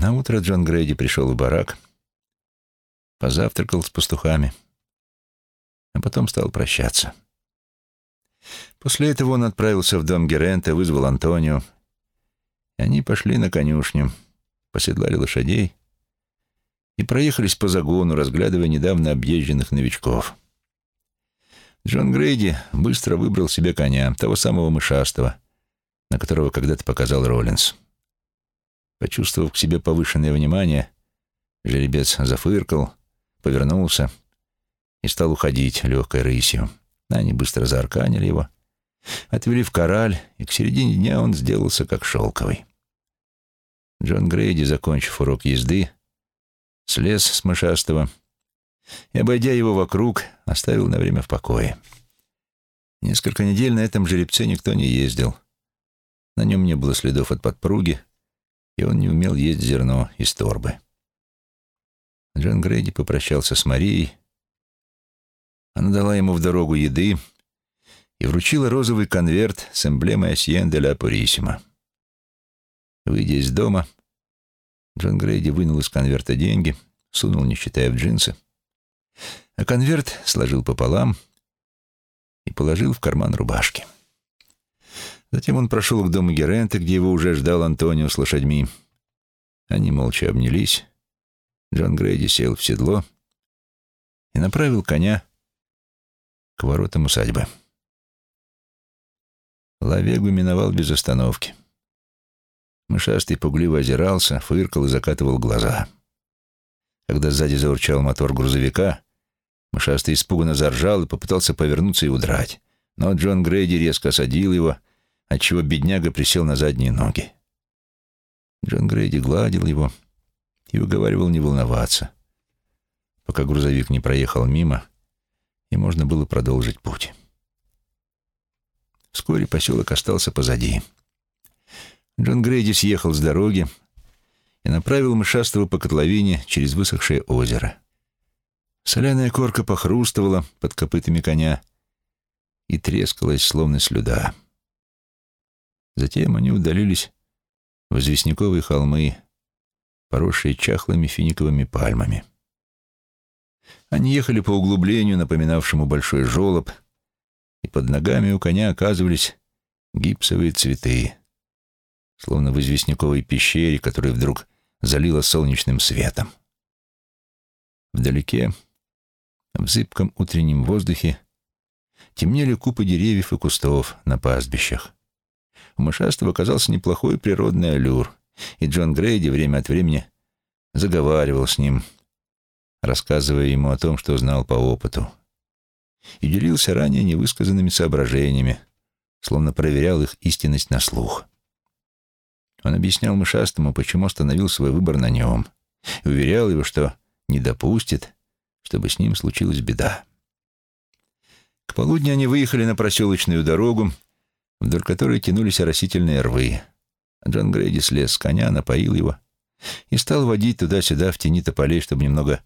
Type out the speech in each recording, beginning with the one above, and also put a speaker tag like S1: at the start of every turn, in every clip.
S1: На утро Джон Грейди пришел в барак, позавтракал с пастухами, а потом стал прощаться. После этого он отправился в дом Герента, вызвал Антонио, и они пошли на конюшню, поседлали лошадей и проехались по загону, разглядывая недавно объезженных новичков. Джон Грейди быстро выбрал себе коня, того самого мышастого, на которого когда-то показал Роллинс. Почувствовав к себе повышенное внимание, жеребец зафыркал, повернулся и стал уходить легкой рысью. Они быстро заарканили его, отвели в кораль, и к середине дня он сделался как шелковый. Джон Грейди, закончив урок езды, слез с мышастого и, обойдя его вокруг, оставил на время в покое. Несколько недель на этом жеребце никто не ездил. На нем не было следов от подпруги, и он не умел есть зерно из торбы. Джон Грейди попрощался с Марией. Она дала ему в дорогу еды и вручила розовый конверт с эмблемой Асьен де ла Пурисима. Выйдя из дома, Джон Грейди вынул из конверта деньги, сунул, не считая в джинсы, а конверт сложил пополам и положил в карман рубашки. Затем он прошел к дому Герента, где его уже ждал Антонио с лошадьми. Они молча обнялись. Джон Грейди сел в седло и направил коня к воротам усадьбы. Лавегу миновал без остановки. Мышастый пугливо озирался, фыркал и закатывал глаза. Когда сзади заурчал мотор грузовика, Мышастый испуганно заржал и попытался повернуться и удрать. Но Джон Грейди резко осадил его отчего бедняга присел на задние ноги. Джон Грейди гладил его и уговаривал не волноваться, пока грузовик не проехал мимо, и можно было продолжить путь. Вскоре поселок остался позади. Джон Грейди съехал с дороги и направил мышастого по котловине через высохшее озеро. Соляная корка похрустывала под копытами коня и трескалась, словно слюда. Затем они удалились в известняковые холмы, поросшие чахлыми финиковыми пальмами. Они ехали по углублению, напоминавшему большой желоб, и под ногами у коня оказывались гипсовые цветы, словно в известняковой пещере, которую вдруг залило солнечным светом. Вдалеке, в зыбком утреннем воздухе, темнели купы деревьев и кустов на пастбищах. У мышастого оказался неплохой природный аллюр, и Джон Грейди время от времени заговаривал с ним, рассказывая ему о том, что знал по опыту, и делился ранее невысказанными соображениями, словно проверял их истинность на слух. Он объяснял мышастому, почему остановил свой выбор на нем, и уверял его, что не допустит, чтобы с ним случилась беда. К полудню они выехали на проселочную дорогу, вдоль которой тянулись оросительные рвы. Джон Грейди слез с коня, напоил его и стал водить туда-сюда в тени тополей, чтобы немного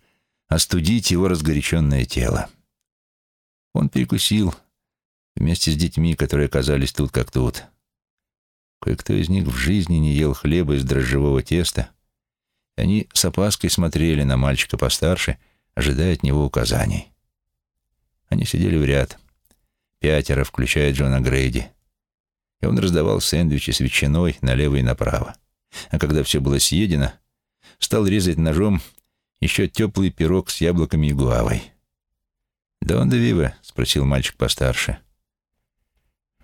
S1: остудить его разгоряченное тело. Он перекусил вместе с детьми, которые оказались тут как тут. Кое-кто из них в жизни не ел хлеба из дрожжевого теста, они с опаской смотрели на мальчика постарше, ожидая от него указаний. Они сидели в ряд, пятеро, включая Джона Грейди, и он раздавал сэндвичи с ветчиной налево и направо. А когда все было съедено, стал резать ножом еще теплый пирог с яблоками и гуавой. «Да он да вива?» — спросил мальчик постарше.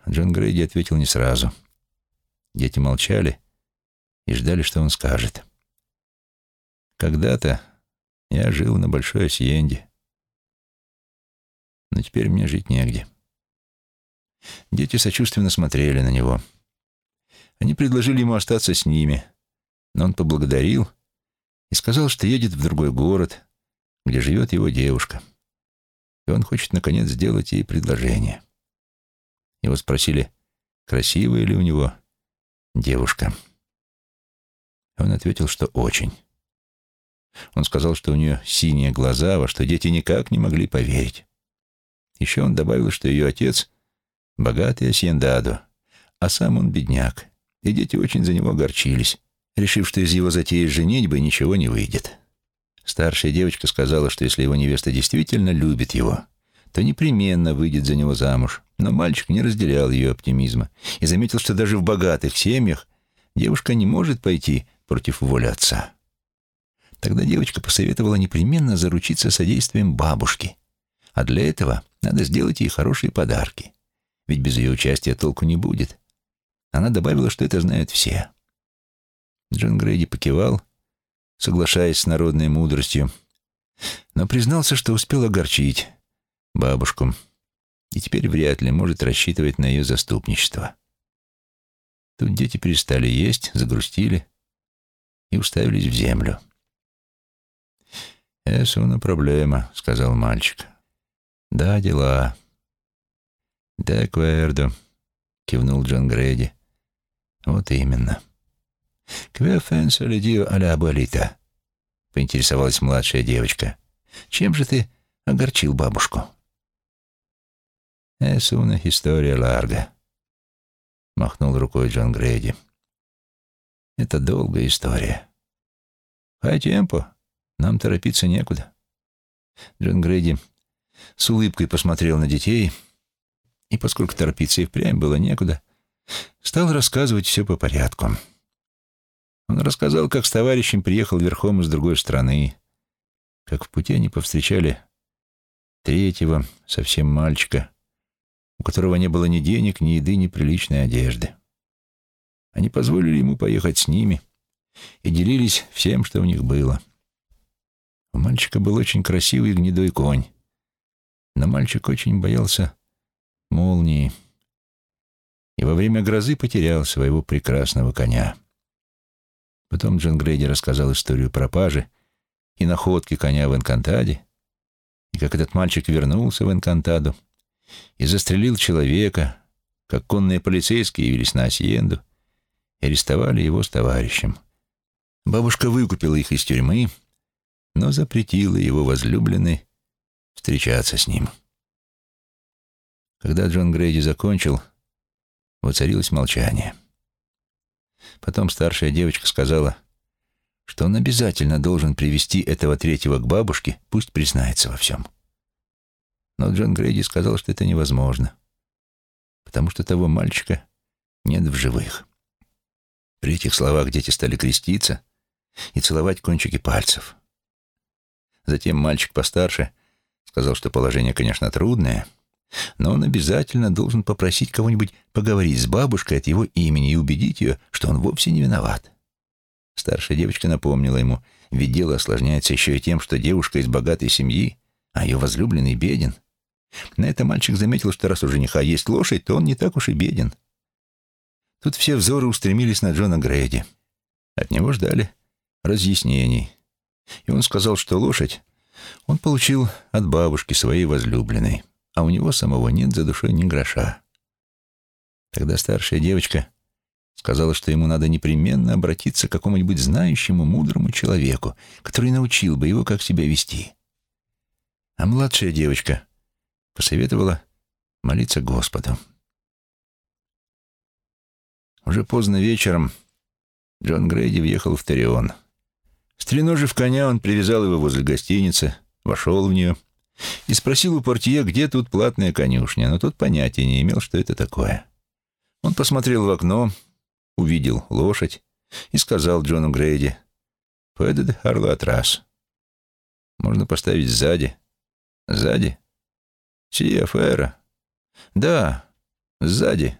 S1: Джон Грейди ответил не сразу. Дети молчали и ждали, что он скажет. «Когда-то я жил на Большой Осьенде, но теперь мне жить негде». Дети сочувственно смотрели на него. Они предложили ему остаться с ними, но он поблагодарил и сказал, что едет в другой город, где живет его девушка. И он хочет, наконец, сделать ей предложение. Его спросили, красивая ли у него девушка. Он ответил, что очень. Он сказал, что у нее синие глаза, во что дети никак не могли поверить. Еще он добавил, что ее отец богатый асьендадо, а сам он бедняк, и дети очень за него огорчились, решив, что из его затеи с женитьбой ничего не выйдет. Старшая девочка сказала, что если его невеста действительно любит его, то непременно выйдет за него замуж. Но мальчик не разделял ее оптимизма и заметил, что даже в богатых семьях девушка не может пойти против воли отца. Тогда девочка посоветовала непременно заручиться содействием бабушки, а для этого надо сделать ей хорошие подарки, ведь без ее участия толку не будет. Она добавила, что это знают все. Джон Грейди покивал, соглашаясь с народной мудростью, но признался, что успел огорчить бабушку и теперь вряд ли может рассчитывать на ее заступничество. Тут дети перестали есть, загрустили и уставились в землю. «Es una проблема», — сказал мальчик. «Да, дела». «Да, Квердо», — кивнул Джон Грейди. «Вот именно». «Кве фенсо ледио аля аболита», — поинтересовалась младшая девочка. «Чем же ты огорчил бабушку?» «Es una historia larga», — махнул рукой Джон Грейди. «Это долгая история». «Хай темпо, нам торопиться некуда». Джон Грейди с улыбкой посмотрел на детей, и, поскольку торопиться и впрямь было некуда, стал рассказывать все по порядку. Он рассказал, как с товарищем приехал верхом из другой страны, как в пути они повстречали третьего, совсем мальчика, у которого не было ни денег, ни еды, ни приличной одежды. Они позволили ему поехать с ними и делились всем, что у них было. У мальчика был очень красивый гнедой конь, но мальчик очень боялся молнии и во время грозы потерял своего прекрасного коня. Потом Джон Грейди рассказал историю пропажи и находки коня в Энкантаде, и как этот мальчик вернулся в Энкантаду и застрелил человека, как конные полицейские явились на Асьенду и арестовали его с товарищем. Бабушка выкупила их из тюрьмы, но запретила его возлюбленной встречаться с ним. Когда Джон Грейди закончил, воцарилось молчание. Потом старшая девочка сказала, что он обязательно должен привести этого третьего к бабушке, пусть признается во всем. Но Джон Грейди сказал, что это невозможно, потому что того мальчика нет в живых. При этих словах дети стали креститься и целовать кончики пальцев. Затем мальчик постарше сказал, что положение, конечно, трудное, но он обязательно должен попросить кого-нибудь поговорить с бабушкой от его имени и убедить ее, что он вовсе не виноват. Старшая девочка напомнила ему, ведь дело осложняется еще и тем, что девушка из богатой семьи, а ее возлюбленный беден. На это мальчик заметил, что раз у жениха есть лошадь, то он не так уж и беден. Тут все взоры устремились на Джона Грейди. От него ждали разъяснений. И он сказал, что лошадь он получил от бабушки своей возлюбленной а у него самого нет за душой ни гроша. Тогда старшая девочка сказала, что ему надо непременно обратиться к какому-нибудь знающему, мудрому человеку, который научил бы его, как себя вести. А младшая девочка посоветовала молиться Господу. Уже поздно вечером Джон Грейди въехал в Тарион. Стреножив коня, он привязал его возле гостиницы, вошел в нее и спросил у портье, где тут платная конюшня, но тот понятия не имел, что это такое. Он посмотрел в окно, увидел лошадь и сказал Джону Грейди, «Пэдэд Харлат раз. Можно поставить сзади». «Сзади?» «Сия фэра». «Да, сзади».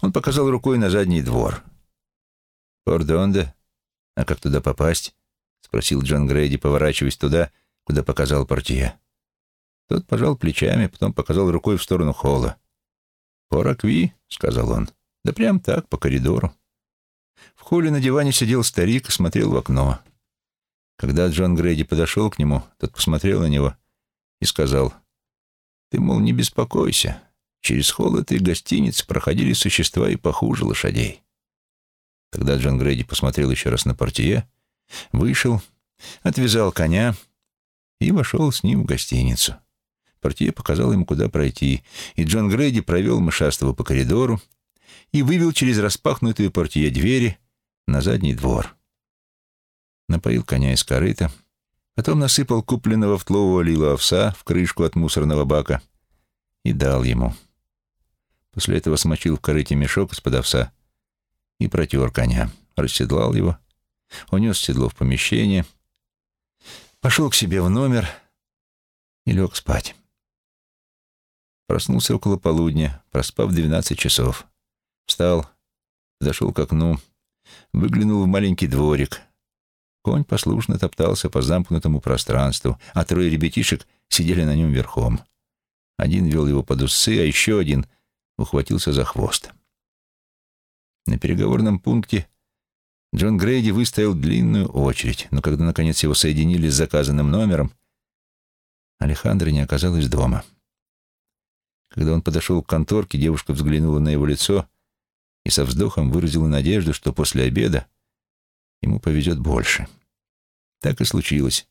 S1: Он показал рукой на задний двор. «Пордонде? А как туда попасть?» — спросил Джон Грейди, поворачиваясь туда, куда показал портье. Тот пожал плечами, потом показал рукой в сторону холла. «Поракви», — сказал он. «Да прям так, по коридору». В холле на диване сидел старик и смотрел в окно. Когда Джон Грейди подошел к нему, тот посмотрел на него и сказал, «Ты, мол, не беспокойся. Через холл этой гостиницы проходили существа и похуже лошадей». Тогда Джон Грейди посмотрел еще раз на портье, вышел, отвязал коня и вошел с ним в гостиницу. Портье показал ему, куда пройти, и Джон Грейди провел мышастого по коридору и вывел через распахнутую портье двери на задний двор. напоил коня из корыта, потом насыпал купленного в тлового лила овса в крышку от мусорного бака и дал ему. После этого смочил в корыте мешок из-под овса и протер коня, расседлал его, унес седло в помещение, пошел к себе в номер и лег спать. Проснулся около полудня, проспав двенадцать часов. Встал, зашел к окну, выглянул в маленький дворик. Конь послушно топтался по замкнутому пространству, а трое ребятишек сидели на нем верхом. Один вел его под усы, а еще один ухватился за хвост. На переговорном пункте Джон Грейди выстоял длинную очередь, но когда, наконец, его соединили с заказанным номером, Алехандро не оказалась дома. Когда он подошел к конторке, девушка взглянула на его лицо и со вздохом выразила надежду, что после обеда ему повезет больше. Так и случилось.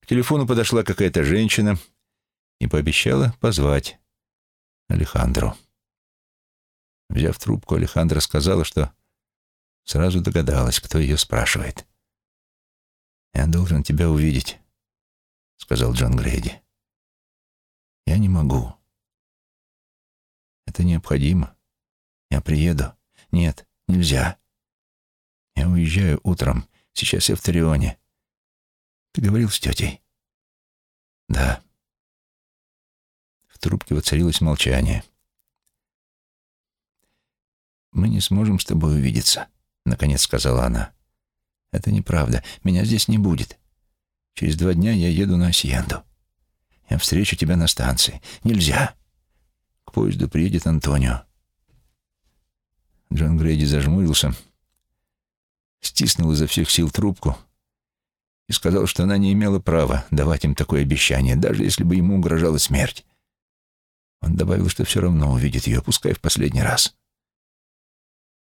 S1: К телефону подошла какая-то женщина и пообещала позвать Алехандру. Взяв трубку, Алехандра сказала, что сразу догадалась, кто ее спрашивает. «Я должен тебя увидеть», — сказал Джон Грейди. «Я не могу. Это необходимо. Я приеду. Нет, нельзя. Я уезжаю утром. Сейчас я в Тарионе. Ты говорил с тетей?» «Да». В трубке воцарилось молчание. «Мы не сможем с тобой увидеться», — наконец сказала она. «Это неправда. Меня здесь не будет. Через два дня я еду на Асьенду. Я встречу тебя на станции. Нельзя. К поезду приедет Антонио». Джон Грейди зажмурился, стиснул изо всех сил трубку и сказал, что она не имела права давать им такое обещание, даже если бы ему угрожала смерть. Он добавил, что все равно увидит ее, пускай в последний раз.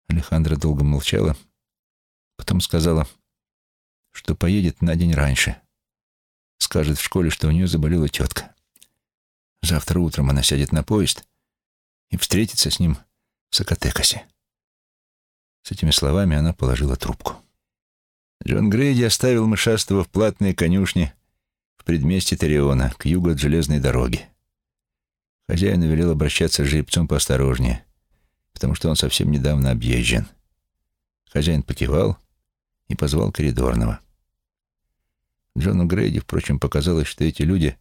S1: Алехандра долго молчала, потом сказала, что поедет на день раньше. Скажет в школе, что у нее заболела тетка. Завтра утром она сядет на поезд и встретится с ним в Сакатекасе. С этими словами она положила трубку. Джон Грейди оставил мышастого в платной конюшне в предместе Тариона, к югу от железной дороги. Хозяин велел обращаться с жеребцом поосторожнее потому что он совсем недавно объезжен. Хозяин покивал и позвал коридорного. Джону Грейди, впрочем, показалось, что эти люди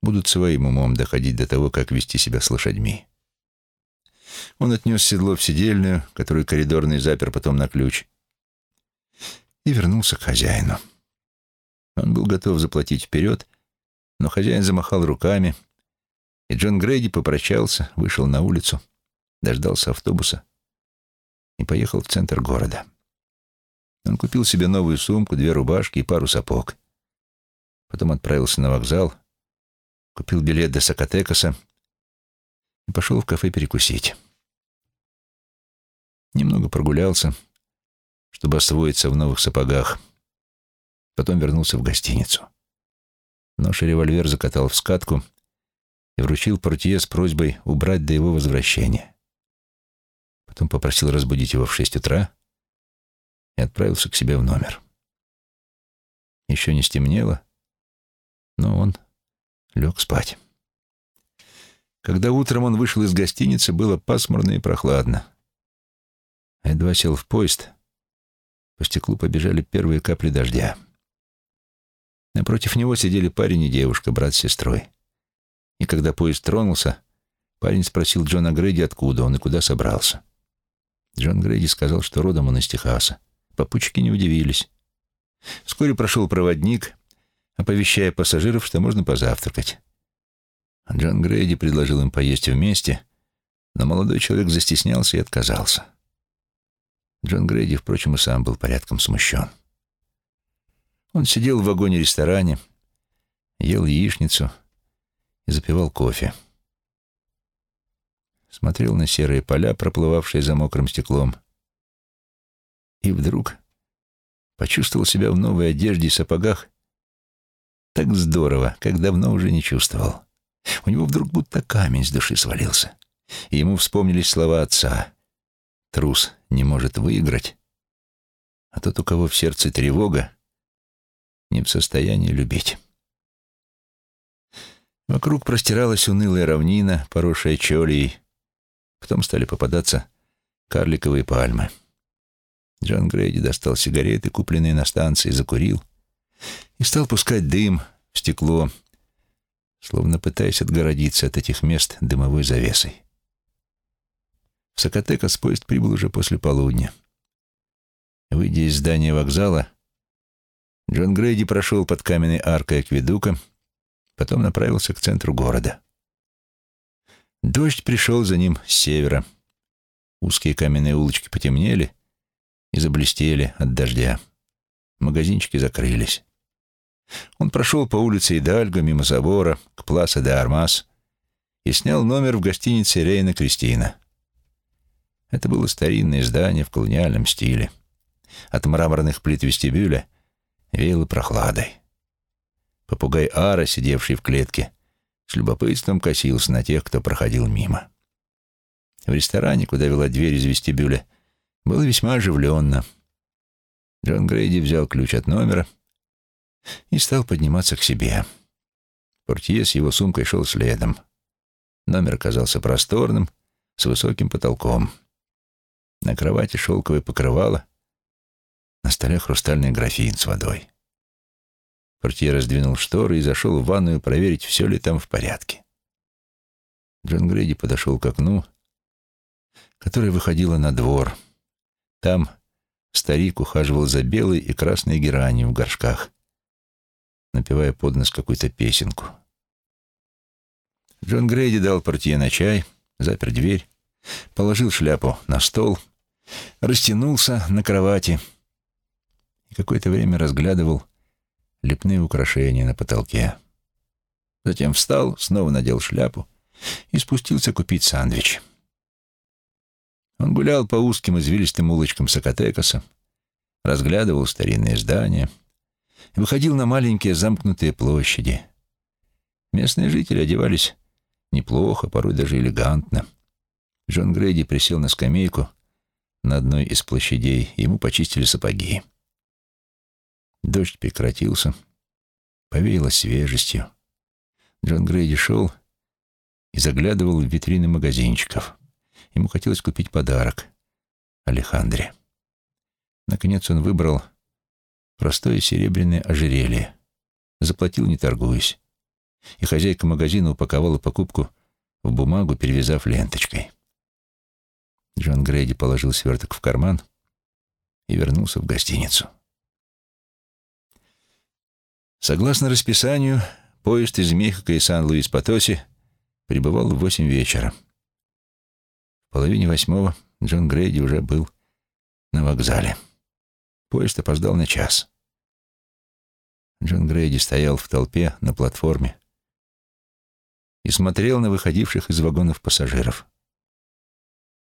S1: будут своим умом доходить до того, как вести себя с лошадьми. Он отнес седло в сидельную, которую коридорный запер потом на ключ, и вернулся к хозяину. Он был готов заплатить вперед, но хозяин замахал руками, и Джон Грейди попрощался, вышел на улицу — дождался автобуса и поехал в центр города. Он купил себе новую сумку, две рубашки и пару сапог. Потом отправился на вокзал, купил билет до Сакатекаса и пошел в кафе перекусить. Немного прогулялся, чтобы освоиться в новых сапогах. Потом вернулся в гостиницу. Нож и револьвер закатал в скатку и вручил портье с просьбой убрать до его возвращения. Потом попросил разбудить его в шесть утра и отправился к себе в номер. Еще не стемнело, но он лег спать. Когда утром он вышел из гостиницы, было пасмурно и прохладно. Едва сел в поезд, по стеклу побежали первые капли дождя. Напротив него сидели парень и девушка, брат с сестрой. И когда поезд тронулся, парень спросил Джона Грэди, откуда он и куда собрался. Джон Грейди сказал, что родом он из Техаса. Попутчики не удивились. Вскоре прошел проводник, оповещая пассажиров, что можно позавтракать. Джон Грейди предложил им поесть вместе, но молодой человек застеснялся и отказался. Джон Грейди, впрочем, и сам был порядком смущен. Он сидел в вагоне-ресторане, ел яичницу и запивал кофе смотрел на серые поля, проплывавшие за мокрым стеклом. И вдруг почувствовал себя в новой одежде и сапогах так здорово, как давно уже не чувствовал. У него вдруг будто камень с души свалился. И ему вспомнились слова отца. «Трус не может выиграть, а тот, у кого в сердце тревога, не в состоянии любить. Вокруг простиралась унылая равнина, поросшая чолией. Потом стали попадаться карликовые пальмы. Джон Грейди достал сигареты, купленные на станции, закурил и стал пускать дым в стекло, словно пытаясь отгородиться от этих мест дымовой завесой. В Сакатекас поезд прибыл уже после полудня. Выйдя из здания вокзала, Джон Грейди прошел под каменной аркой акведука, потом направился к центру города. Дождь пришел за ним с севера. Узкие каменные улочки потемнели и заблестели от дождя. Магазинчики закрылись. Он прошел по улице Идальго мимо забора к Пласа де Армас и снял номер в гостинице Рейна Кристина. Это было старинное здание в колониальном стиле. От мраморных плит вестибюля веяло прохладой. Попугай Ара, сидевший в клетке, с любопытством косился на тех, кто проходил мимо. В ресторане, куда вела дверь из вестибюля, было весьма оживленно. Джон Грейди взял ключ от номера и стал подниматься к себе. Портье с его сумкой шел следом. Номер оказался просторным, с высоким потолком. На кровати шелковое покрывало, на столе хрустальный графин с водой. Портье раздвинул шторы и зашел в ванную проверить, все ли там в порядке. Джон Грейди подошел к окну, которое выходило на двор. Там старик ухаживал за белой и красной геранью в горшках, напевая под нос какую-то песенку. Джон Грейди дал портье на чай, запер дверь, положил шляпу на стол, растянулся на кровати и какое-то время разглядывал лепные украшения на потолке. Затем встал, снова надел шляпу и спустился купить сандвич. Он гулял по узким извилистым улочкам Сакатекаса, разглядывал старинные здания, выходил на маленькие замкнутые площади. Местные жители одевались неплохо, порой даже элегантно. Джон Грейди присел на скамейку на одной из площадей, ему почистили сапоги. Дождь прекратился, повеяло свежестью. Джон Грейди шел и заглядывал в витрины магазинчиков. Ему хотелось купить подарок Алехандре. Наконец он выбрал простое серебряное ожерелье. Заплатил, не торгуясь. И хозяйка магазина упаковала покупку в бумагу, перевязав ленточкой. Джон Грейди положил сверток в карман и вернулся в гостиницу. Согласно расписанию, поезд из Мехико и Сан-Луис-Потоси прибывал в восемь вечера. В половине восьмого Джон Грейди уже был на вокзале. Поезд опоздал на час. Джон Грейди стоял в толпе на платформе и смотрел на выходивших из вагонов пассажиров.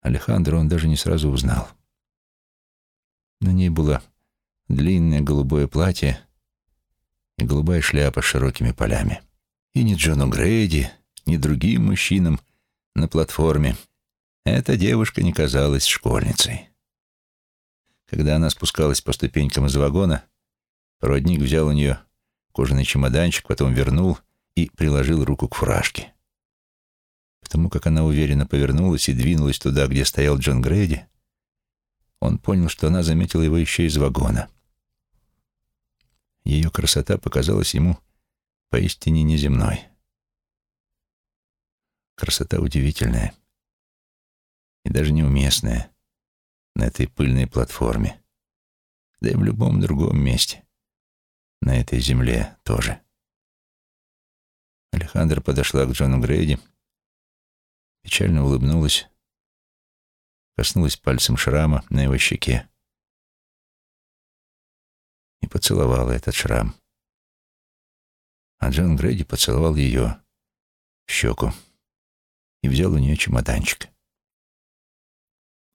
S1: Алехандро он даже не сразу узнал. На ней было длинное голубое платье и голубая шляпа с широкими полями. И ни Джону Грейди, ни другим мужчинам на платформе эта девушка не казалась школьницей. Когда она спускалась по ступенькам из вагона, проводник взял у нее кожаный чемоданчик, потом вернул и приложил руку к фуражке. Потому как она уверенно повернулась и двинулась туда, где стоял Джон Грейди, он понял, что она заметила его еще из вагона. Ее красота показалась ему поистине неземной. Красота удивительная и даже неуместная на этой пыльной платформе, да и в любом другом месте, на этой земле тоже. Алехандра подошла к Джону Грейди печально улыбнулась, коснулась пальцем шрама на его щеке и поцеловала этот шрам. А Джон Грейди поцеловал ее в щеку и взял у нее чемоданчик.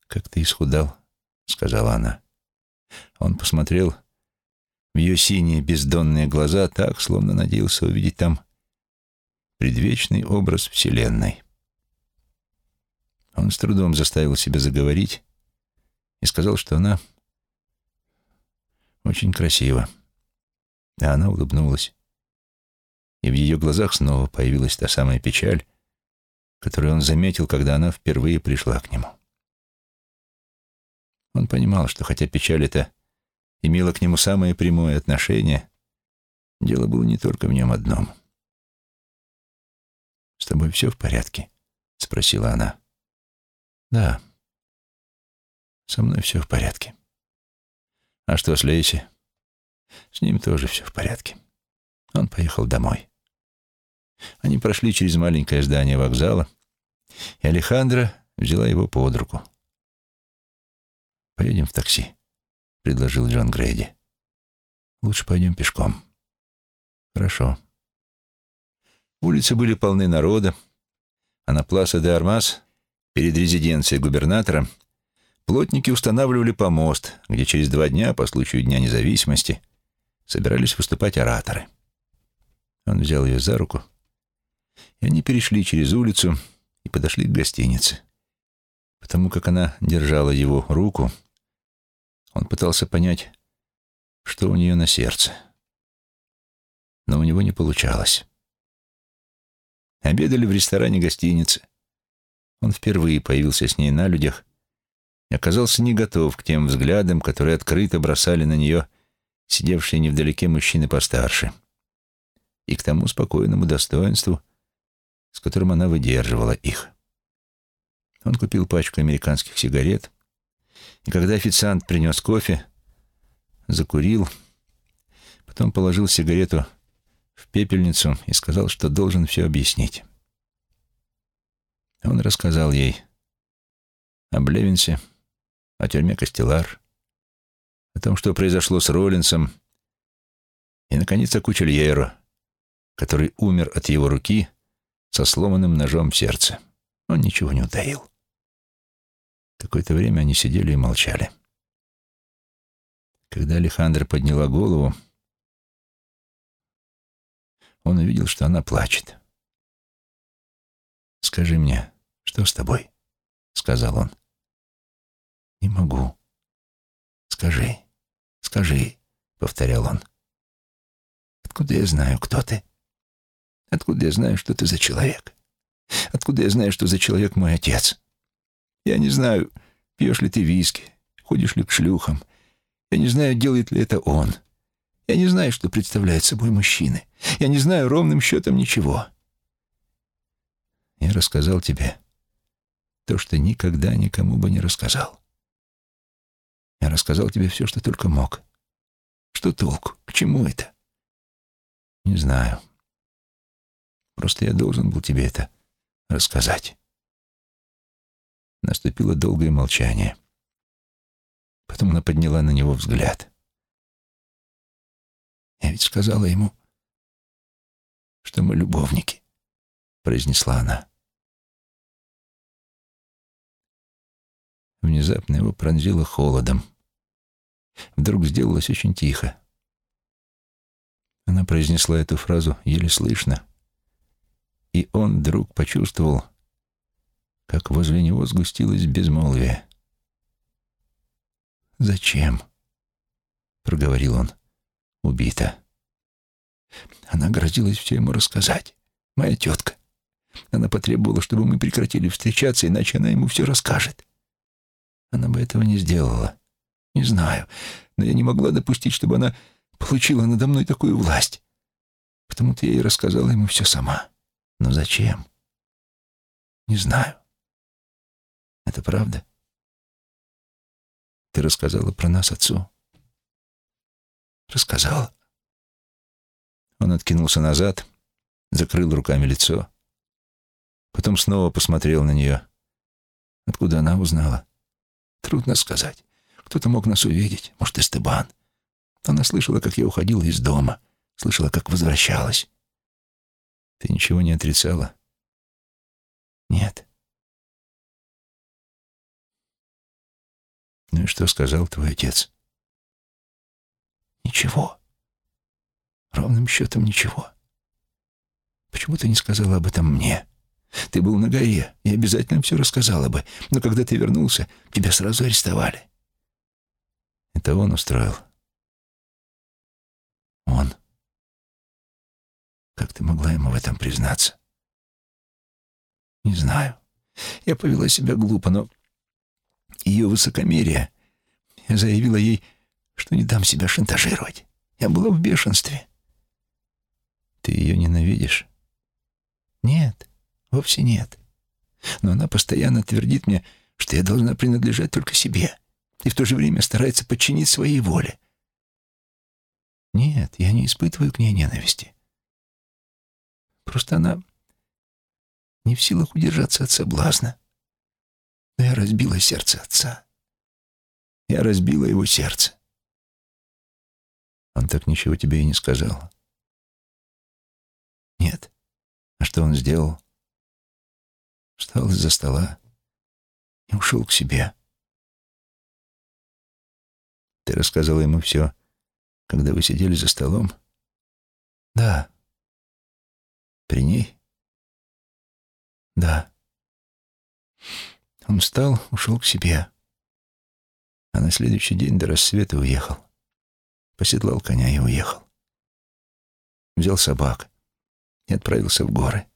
S1: «Как ты исхудал», — сказала она. Он посмотрел в ее синие бездонные глаза так, словно надеялся увидеть там предвечный образ Вселенной. Он с трудом заставил себя заговорить и сказал, что она очень красива. А она улыбнулась. И в ее глазах снова появилась та самая печаль, которую он заметил, когда она впервые пришла к нему. Он понимал, что хотя печаль эта имела к нему самое прямое отношение, дело было не только в нем одном. «С тобой все в порядке?» — спросила она. «Да, со мной все в порядке». «А что с Лейси?» «С ним тоже все в порядке. Он поехал домой». Они прошли через маленькое здание вокзала, и Алехандро взяла его под руку. «Поедем в такси», — предложил Джон Грейди. «Лучше пойдем пешком». «Хорошо». Улицы были полны народа, а на Пласа де Армас, перед резиденцией губернатора, плотники устанавливали помост, где через два дня, по случаю Дня независимости, собирались выступать ораторы. Он взял ее за руку, и они перешли через улицу и подошли к гостинице. Потому как она держала его руку, он пытался понять, что у нее на сердце. Но у него не получалось. Обедали в ресторане гостиницы. Он впервые появился с ней на людях и оказался не готов к тем взглядам, которые открыто бросали на нее сидевшие невдалеке мужчины постарше, и к тому спокойному достоинству, с которым она выдерживала их. Он купил пачку американских сигарет, и когда официант принес кофе, закурил, потом положил сигарету в пепельницу и сказал, что должен все объяснить. Он рассказал ей о Блевинсе, о тюрьме Костелар, о том, что произошло с Роллинсом, и, наконец, о Кучельеро, который умер от его руки со сломанным ножом в сердце. Он ничего не утаил. Какое-то время они сидели и молчали. Когда Алехандра подняла голову, он увидел, что она плачет. «Скажи мне, что с тобой?» — сказал он. «Не могу. Скажи, скажи», — повторял он. «Откуда я знаю, кто ты? Откуда я знаю, что ты за человек? Откуда я знаю, что за человек мой отец? Я не знаю, пьешь ли ты виски, ходишь ли к шлюхам. Я не знаю, делает ли это он. Я не знаю, что представляет собой мужчины. Я не знаю ровным счетом ничего. Я рассказал тебе то, что никогда никому бы не рассказал. Я рассказал тебе все, что только мог. Что толку? К чему это? Не знаю. Просто я должен был тебе это рассказать. Наступило долгое молчание. Потом она подняла на него взгляд. «Я ведь сказала ему, что мы любовники», — произнесла она. Внезапно его пронзило холодом. Вдруг сделалось очень тихо. Она произнесла эту фразу еле слышно, и он вдруг почувствовал, как возле него сгустилось безмолвие. «Зачем?» — проговорил он. «Убита». Она грозилась все ему рассказать. Моя тетка. Она потребовала, чтобы мы прекратили встречаться, иначе она ему все расскажет. Она бы этого не сделала. Не знаю, но я не могла допустить, чтобы она получила надо мной такую власть. Потому-то я и рассказала ему все сама. Но зачем? Не знаю. Это правда? Ты рассказала про нас отцу? Рассказала. Он откинулся назад, закрыл руками лицо. Потом снова посмотрел на нее. Откуда она узнала? Трудно сказать. Кто-то мог нас увидеть. Может, Эстебан. Она слышала, как я уходила из дома. Слышала, как возвращалась. Ты ничего не отрицала? Нет. Ну и что сказал твой отец? Ничего. Ровным счетом ничего. Почему ты не сказала об этом мне? Ты был на горе, и обязательно все рассказала бы. Но когда ты вернулся, тебя сразу арестовали. Это он устроил. Он, ты могла ему в этом признаться? Не знаю. Я повела себя глупо, но ее высокомерие... Я заявила ей, что не дам себя шантажировать. Я была в бешенстве. Ты ее ненавидишь? Нет, вовсе нет. Но она постоянно твердит мне, что я должна принадлежать только себе, и в то же время старается подчинить своей воле. Нет, я не испытываю к ней ненависти. Просто она не в силах удержаться от соблазна. Но я разбила сердце отца. Я разбила его сердце. Он так ничего тебе и не сказал. Нет. А что он сделал? Встал из-за стола и ушел к себе. Ты рассказала ему все, когда вы сидели за столом? Да. При ней? Да. Он встал, ушел к себе. А на следующий день до рассвета уехал. Поседлал коня и уехал. Взял собак и отправился в горы.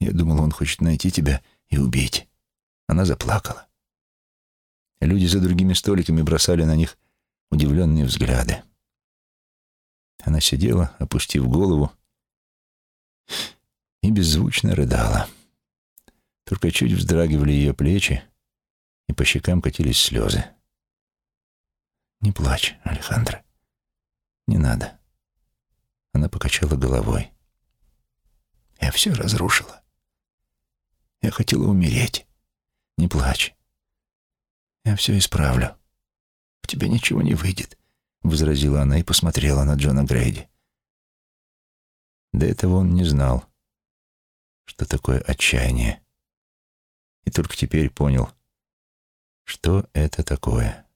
S1: Я думал, он хочет найти тебя и убить. Она заплакала. Люди за другими столиками бросали на них удивленные взгляды. Она сидела, опустив голову, и беззвучно рыдала. Только чуть вздрагивали ее плечи, и по щекам катились слезы. «Не плачь, Алехандро. Не надо». Она покачала головой. «Я все разрушила. Я хотела умереть. Не плачь. Я все исправлю. В тебе ничего не выйдет», — возразила она и посмотрела на Джона Грейди. До этого он не знал, что такое отчаяние. И только теперь понял, что это такое.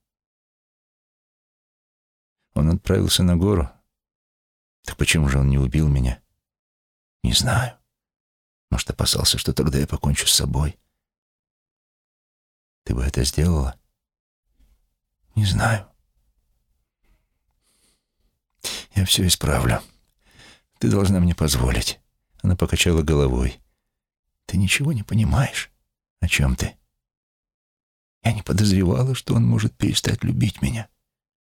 S1: Он отправился на гору. Так почему же он не убил меня? Не знаю. Может, опасался, что тогда я покончу с собой. Ты бы это сделала? Не знаю. Я все исправлю. Ты должна мне позволить. Она покачала головой. Ты ничего не понимаешь. О чем ты? Я не подозревала, что он может перестать любить меня.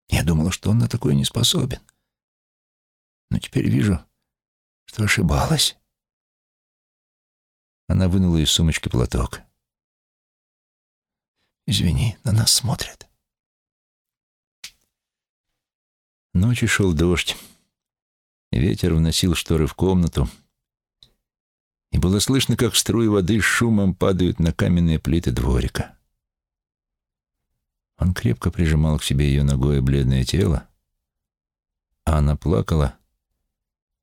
S1: Я думала, что он на такое не способен. Но теперь вижу, что ошибалась. Она вынула из сумочки платок. «Извини, на нас смотрят». Ночью шел дождь. Ветер вносил шторы в комнату, и было слышно, как струи воды с шумом падают на каменные плиты дворика. Он крепко прижимал к себе ее ногое бледное тело, а она плакала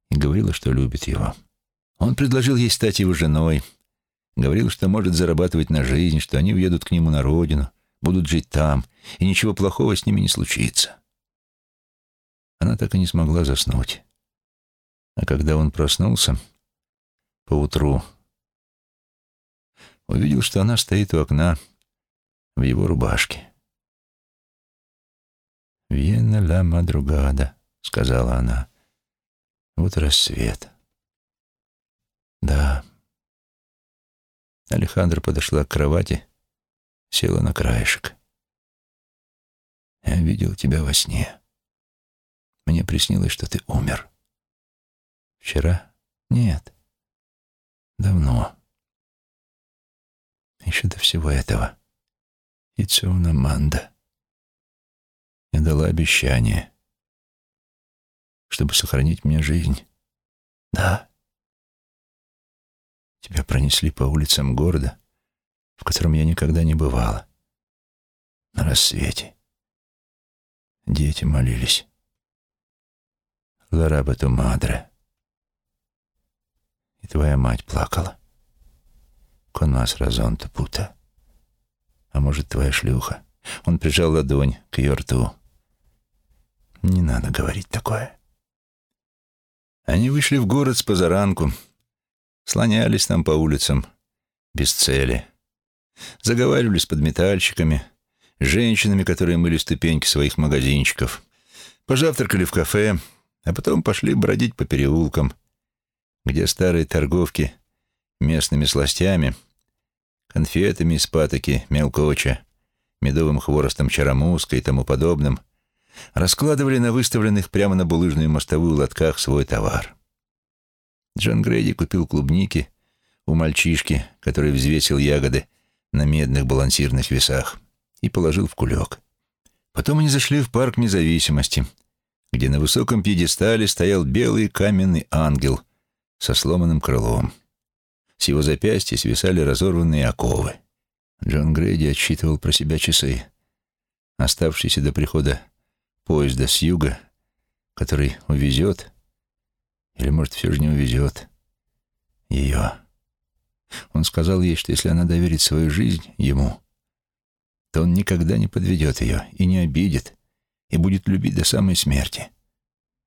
S1: и говорила, что любит его. Он предложил ей стать его женой, говорил, что может зарабатывать на жизнь, что они уедут к нему на родину, будут жить там, и ничего плохого с ними не случится. Она так и не смогла заснуть. А когда он проснулся поутру, увидел, что она стоит у окна в его рубашке. «Вьена ла мадругада», — сказала она. «Вот рассвет». «Да». Алехандра подошла к кровати, села на краешек. «Я видел тебя во сне. Мне приснилось, что ты умер». «Вчера? Нет. Давно. Еще до всего этого. Ицуна Манда» и дала обещание, чтобы сохранить мне жизнь. Да. Тебя пронесли по улицам города, в котором я никогда не бывала. На рассвете. Дети молились. Лараба ту мадре. И твоя мать плакала. Конмас разон пута. А может, твоя шлюха. Он прижал ладонь к ее рту. Не надо говорить такое. Они вышли в город с позаранку, слонялись там по улицам, без цели. Заговаривали с подметальщиками, женщинами, которые мыли ступеньки своих магазинчиков. Пожавтракали в кафе, а потом пошли бродить по переулкам, где старые торговки местными сластями, конфетами из патоки, мелкоча, медовым хворостом чаромуска и тому подобным, раскладывали на выставленных прямо на булыжную мостовую лотках свой товар. Джон Грейди купил клубники у мальчишки, который взвесил ягоды на медных балансирных весах, и положил в кулек. Потом они зашли в парк независимости, где на высоком пьедестале стоял белый каменный ангел со сломанным крылом. С его запястья свисали разорванные оковы. Джон Грейди отсчитывал про себя часы, оставшиеся до прихода поезда с юга, который увезет, или, может, все же не увезет, ее. Он сказал ей, что если она доверит свою жизнь ему, то он никогда не подведет ее и не обидит, и будет любить до самой смерти.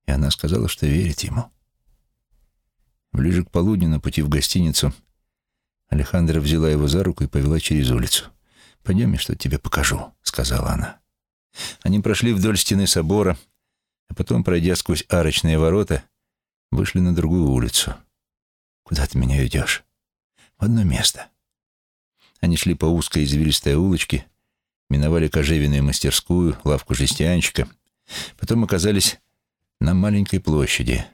S1: И она сказала, что верит ему. Ближе к полудню на пути в гостиницу Алехандра взяла его за руку и повела через улицу. «Пойдем, я что тебе покажу», — сказала она. Они прошли вдоль стены собора, а потом, пройдя сквозь арочные ворота, вышли на другую улицу. «Куда ты меня ведешь?» «В одно место». Они шли по узкой извилистой улочке, миновали кожевенную мастерскую, лавку жестянщика, потом оказались на маленькой площади.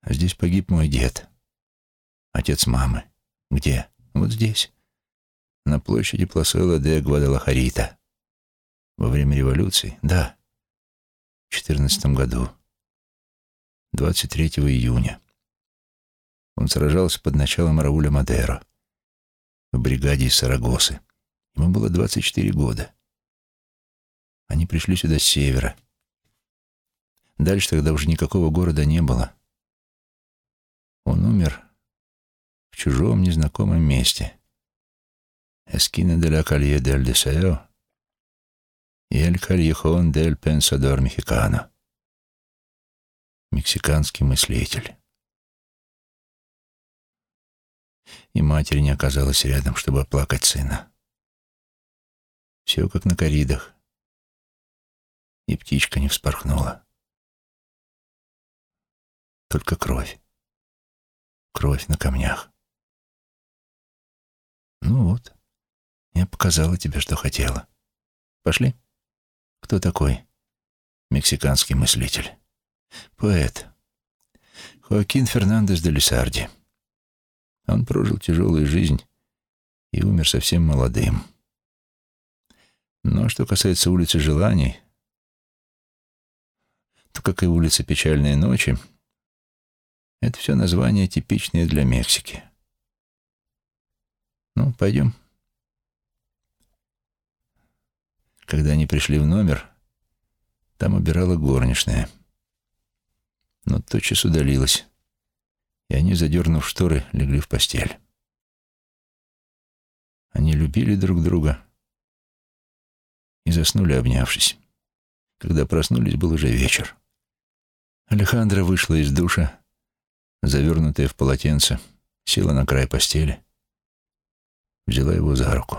S1: А здесь погиб мой дед, отец мамы. Где? Вот здесь, на площади Пласуэла де Гвадалахарита. Во время революции? Да. В четырнадцатом году. 23 июня. Он сражался под началом Рауля Мадеро в бригаде из Сарагосы. Ему было 24 года. Они пришли сюда с севера. Дальше тогда уже никакого города не было. Он умер в чужом незнакомом месте. Эскина де ла Калье дель Десео и Эль Кальехон дель Пенсадор Мexicano. Мексиканский мыслитель. И матери не оказалось рядом, чтобы оплакать сына. Все как на коридах. И птичка не вспорхнула. Только кровь. Кровь на камнях. Ну вот, я показала тебе, что хотела. Пошли. Кто такой? Мексиканский мыслитель. Поэт. Хоакин Фернандес де Лисарди. Он прожил тяжелую жизнь и умер совсем молодым. Но что касается улицы желаний, то, как и улица Печальной ночи, это все названия типичные для Мексики. Ну, пойдем. Когда они пришли в номер, там убирала горничная. Но тотчас удалилась, и они, задернув шторы, легли в постель. Они любили друг друга и заснули, обнявшись. Когда проснулись, был уже вечер. Алехандра вышла из душа, завернутая в полотенце, села на край постели, взяла его за руку.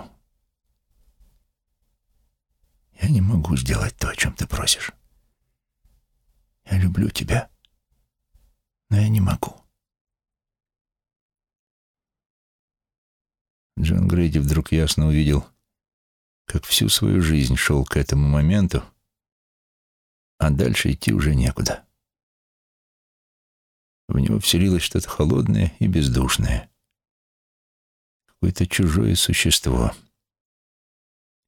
S1: «Я не могу сделать то, о чем ты просишь. Я люблю тебя, но я не могу». Джон Грейди вдруг ясно увидел, как всю свою жизнь шел к этому моменту, а дальше идти уже некуда. В него вселилось что-то холодное и бездушное. Какое-то чужое существо.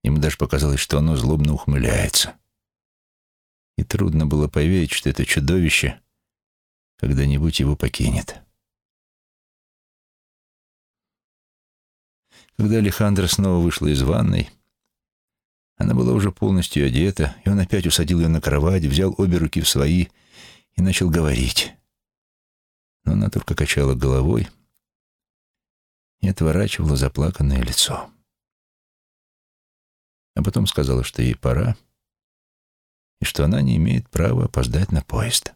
S1: Ему даже показалось, что оно злобно ухмыляется. И трудно было поверить, что это чудовище когда-нибудь его покинет. Когда Алехандра снова вышла из ванной, она была уже полностью одета, и он опять усадил ее на кровать, взял обе руки в свои и начал говорить. Но она только качала головой и отворачивала заплаканное лицо. А потом сказала, что ей пора, и что она не имеет права опоздать на поезд.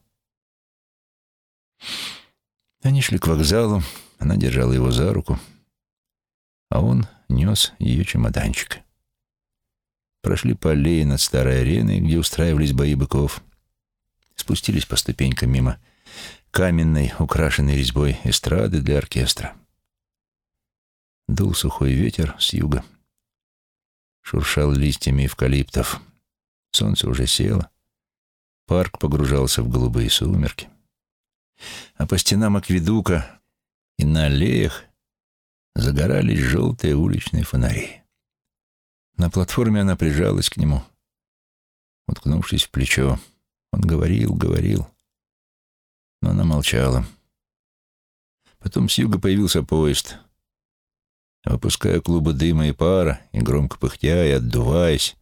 S1: Они шли к вокзалу, она держала его за руку, а он нес ее чемоданчик прошли по аллее над старой ареной, где устраивались бои быков, спустились по ступенькам мимо каменной, украшенной резьбой эстрады для оркестра. Дул сухой ветер с юга. Шуршал листьями эвкалиптов. Солнце уже село. Парк погружался в голубые сумерки. А по стенам акведука и на аллеях загорались желтые уличные фонари. На платформе она прижалась к нему, уткнувшись в плечо. Он говорил, говорил, но она молчала. Потом с юга появился поезд. Выпуская клубы дыма и пара, и громко пыхтя, и отдуваясь,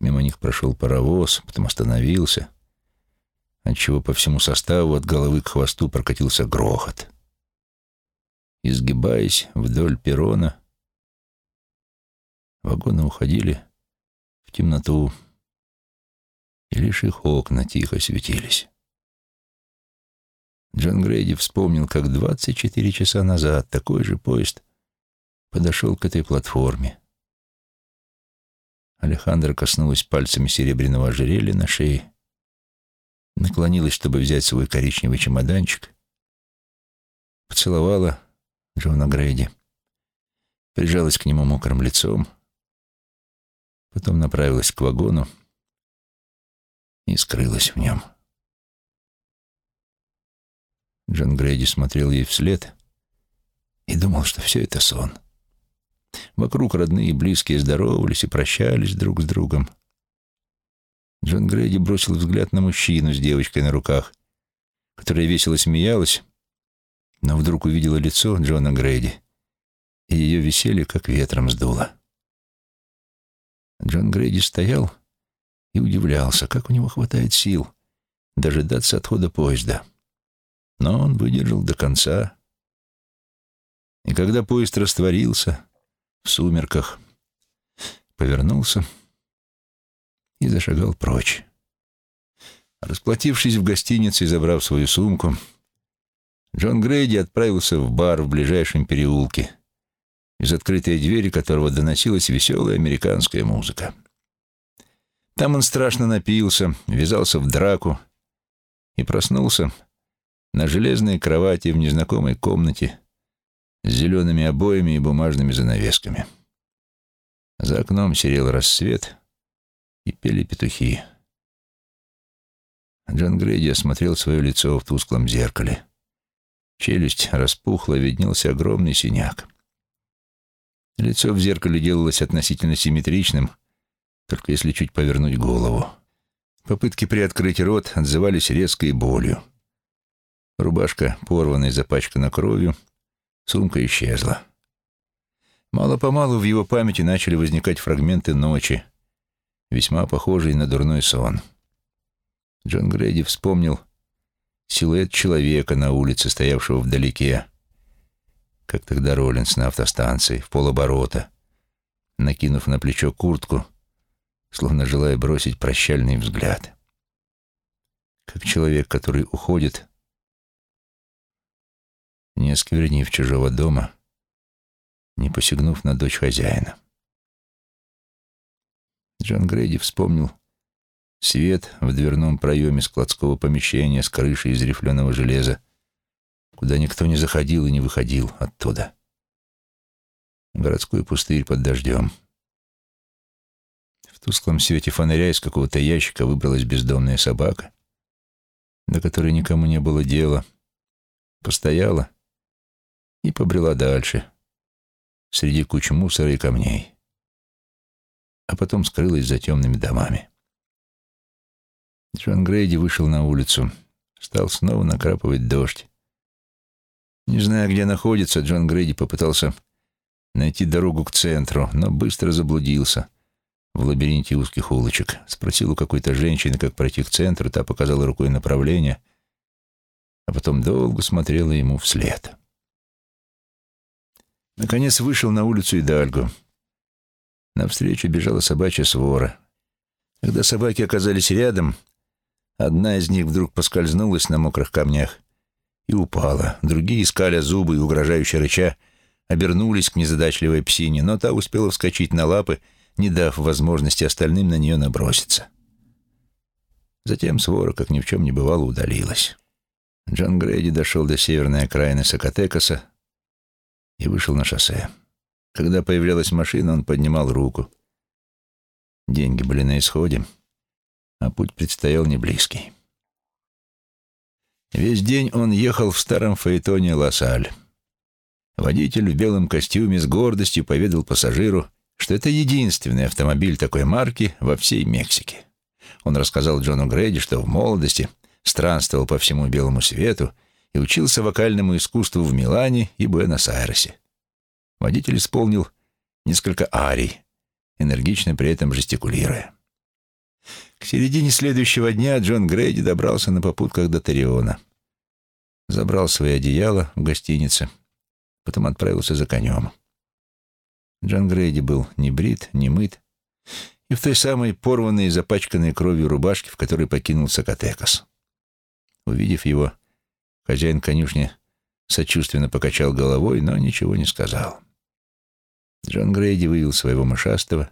S1: мимо них прошел паровоз, потом остановился, отчего по всему составу от головы к хвосту прокатился грохот. Изгибаясь вдоль перрона, вагоны уходили в темноту, и лишь их окна тихо светились. Джон Грейди вспомнил, как 24 часа назад такой же поезд подошел к этой платформе. Алехандра коснулась пальцами серебряного ожерелья на шее, наклонилась, чтобы взять свой коричневый чемоданчик, поцеловала Джона Грейди, прижалась к нему мокрым лицом, потом направилась к вагону и скрылась в нем. Джон Грейди смотрел ей вслед и думал, что все это сон. Вокруг родные и близкие здоровались и прощались друг с другом. Джон Грейди бросил взгляд на мужчину с девочкой на руках, которая весело смеялась, но вдруг увидела лицо Джона Грейди, и ее веселье как ветром сдуло. Джон Грейди стоял и удивлялся, как у него хватает сил дожидаться отхода поезда. Но он выдержал до конца. И когда поезд растворился в сумерках, повернулся и зашагал прочь. Расплатившись в гостинице и забрав свою сумку, Джон Грейди отправился в бар в ближайшем переулке, из открытой двери которого доносилась веселая американская музыка. Там он страшно напился, ввязался в драку и проснулся на железной кровати в незнакомой комнате с зелеными обоями и бумажными занавесками. За окном серел рассвет и пели петухи. Джон Грейди осмотрел свое лицо в тусклом зеркале. Челюсть распухла, виднелся огромный синяк. Лицо в зеркале делалось относительно симметричным, только если чуть повернуть голову. Попытки приоткрыть рот отзывались резкой болью. Рубашка порвана и запачкана кровью, сумка исчезла. Мало-помалу в его памяти начали возникать фрагменты ночи, весьма похожие на дурной сон. Джон Грейди вспомнил силуэт человека на улице, стоявшего вдалеке, как тогда Роллинс на автостанции, в полоборота, накинув на плечо куртку, словно желая бросить прощальный взгляд. Как человек, который уходит, не осквернив чужого дома, не посягнув на дочь хозяина. Джон Грейди вспомнил свет в дверном проеме складского помещения с крышей из рифленого железа, куда никто не заходил и не выходил оттуда. Городской пустырь под дождем. В тусклом свете фонаря из какого-то ящика выбралась бездомная собака, до которой никому не было дела, постояла и побрела дальше, среди куч мусора и камней, а потом скрылась за темными домами. Джон Грейди вышел на улицу, стал снова накрапывать дождь. Не зная, где находится, Джон Грейди попытался найти дорогу к центру, но быстро заблудился в лабиринте узких улочек. Спросил у какой-то женщины, как пройти к центру, та показала рукой направление, а потом долго смотрела ему вслед. Наконец вышел на улицу Идальго. Навстречу бежала собачья свора. Когда собаки оказались рядом, одна из них вдруг поскользнулась на мокрых камнях и упала. Другие, искали зубы и угрожающе рыча, обернулись к незадачливой псине, но та успела вскочить на лапы, не дав возможности остальным на нее наброситься. Затем свора, как ни в чем не бывало, удалилась. Джон Грейди дошел до северной окраины Сакатекаса и вышел на шоссе. Когда появлялась машина, он поднимал руку. Деньги были на исходе, а путь предстоял не близкий. Весь день он ехал в старом фаэтоне «Лассаль». Водитель в белом костюме с гордостью поведал пассажиру, что это единственный автомобиль такой марки во всей Мексике. Он рассказал Джону Грейди, что в молодости странствовал по всему белому свету и учился вокальному искусству в Милане и Буэнос-Айресе. Водитель исполнил несколько арий, энергично при этом жестикулируя. К середине следующего дня Джон Грейди добрался на попутках до Тариона. Забрал свои одеяла в гостинице, потом отправился за конем. Джон Грейди был не брит, не мыт, и в той самой порванной и запачканной кровью рубашке, в которой покинул Сакатекас. Увидев его, хозяин конюшни сочувственно покачал головой, но ничего не сказал. Джон Грейди вывел своего мышастого,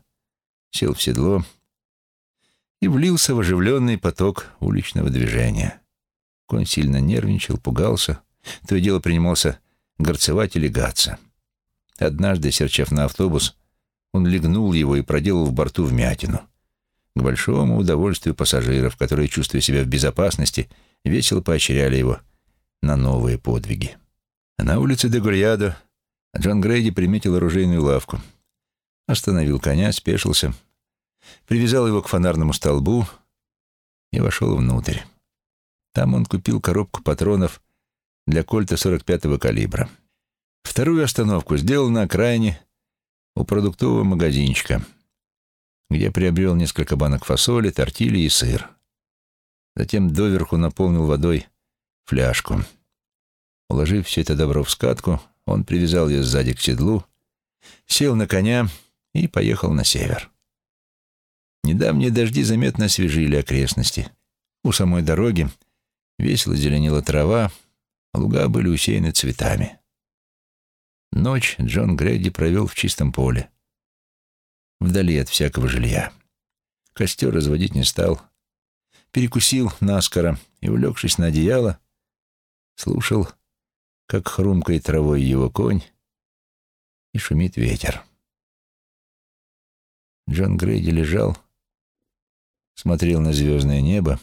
S1: сел в седло и влился в оживленный поток уличного движения. Конь сильно нервничал, пугался, то и дело принимался горцевать и легаться. Однажды, серчав на автобус, он легнул его и проделал в борту вмятину. К большому удовольствию пассажиров, которые, чувствуя себя в безопасности, весело поощряли его на новые подвиги. На улице де Гурьядо Джон Грейди приметил оружейную лавку. Остановил коня, спешился, привязал его к фонарному столбу и вошел внутрь. Там он купил коробку патронов для кольта 45-го калибра. Вторую остановку сделал на окраине у продуктового магазинчика, где приобрел несколько банок фасоли, тортили и сыр. Затем доверху наполнил водой фляжку. Уложив все это добро в скатку, он привязал ее сзади к седлу, сел на коня и поехал на север. Недавние дожди заметно освежили окрестности. У самой дороги весело зеленела трава, луга были усеяны цветами. Ночь Джон Грэди провел в чистом поле, вдали от всякого жилья. Костер разводить не стал. Перекусил наскоро и, улегшись на одеяло, слушал, как хрумкает травой его конь и шумит ветер. Джон Грейди лежал, смотрел на звездное небо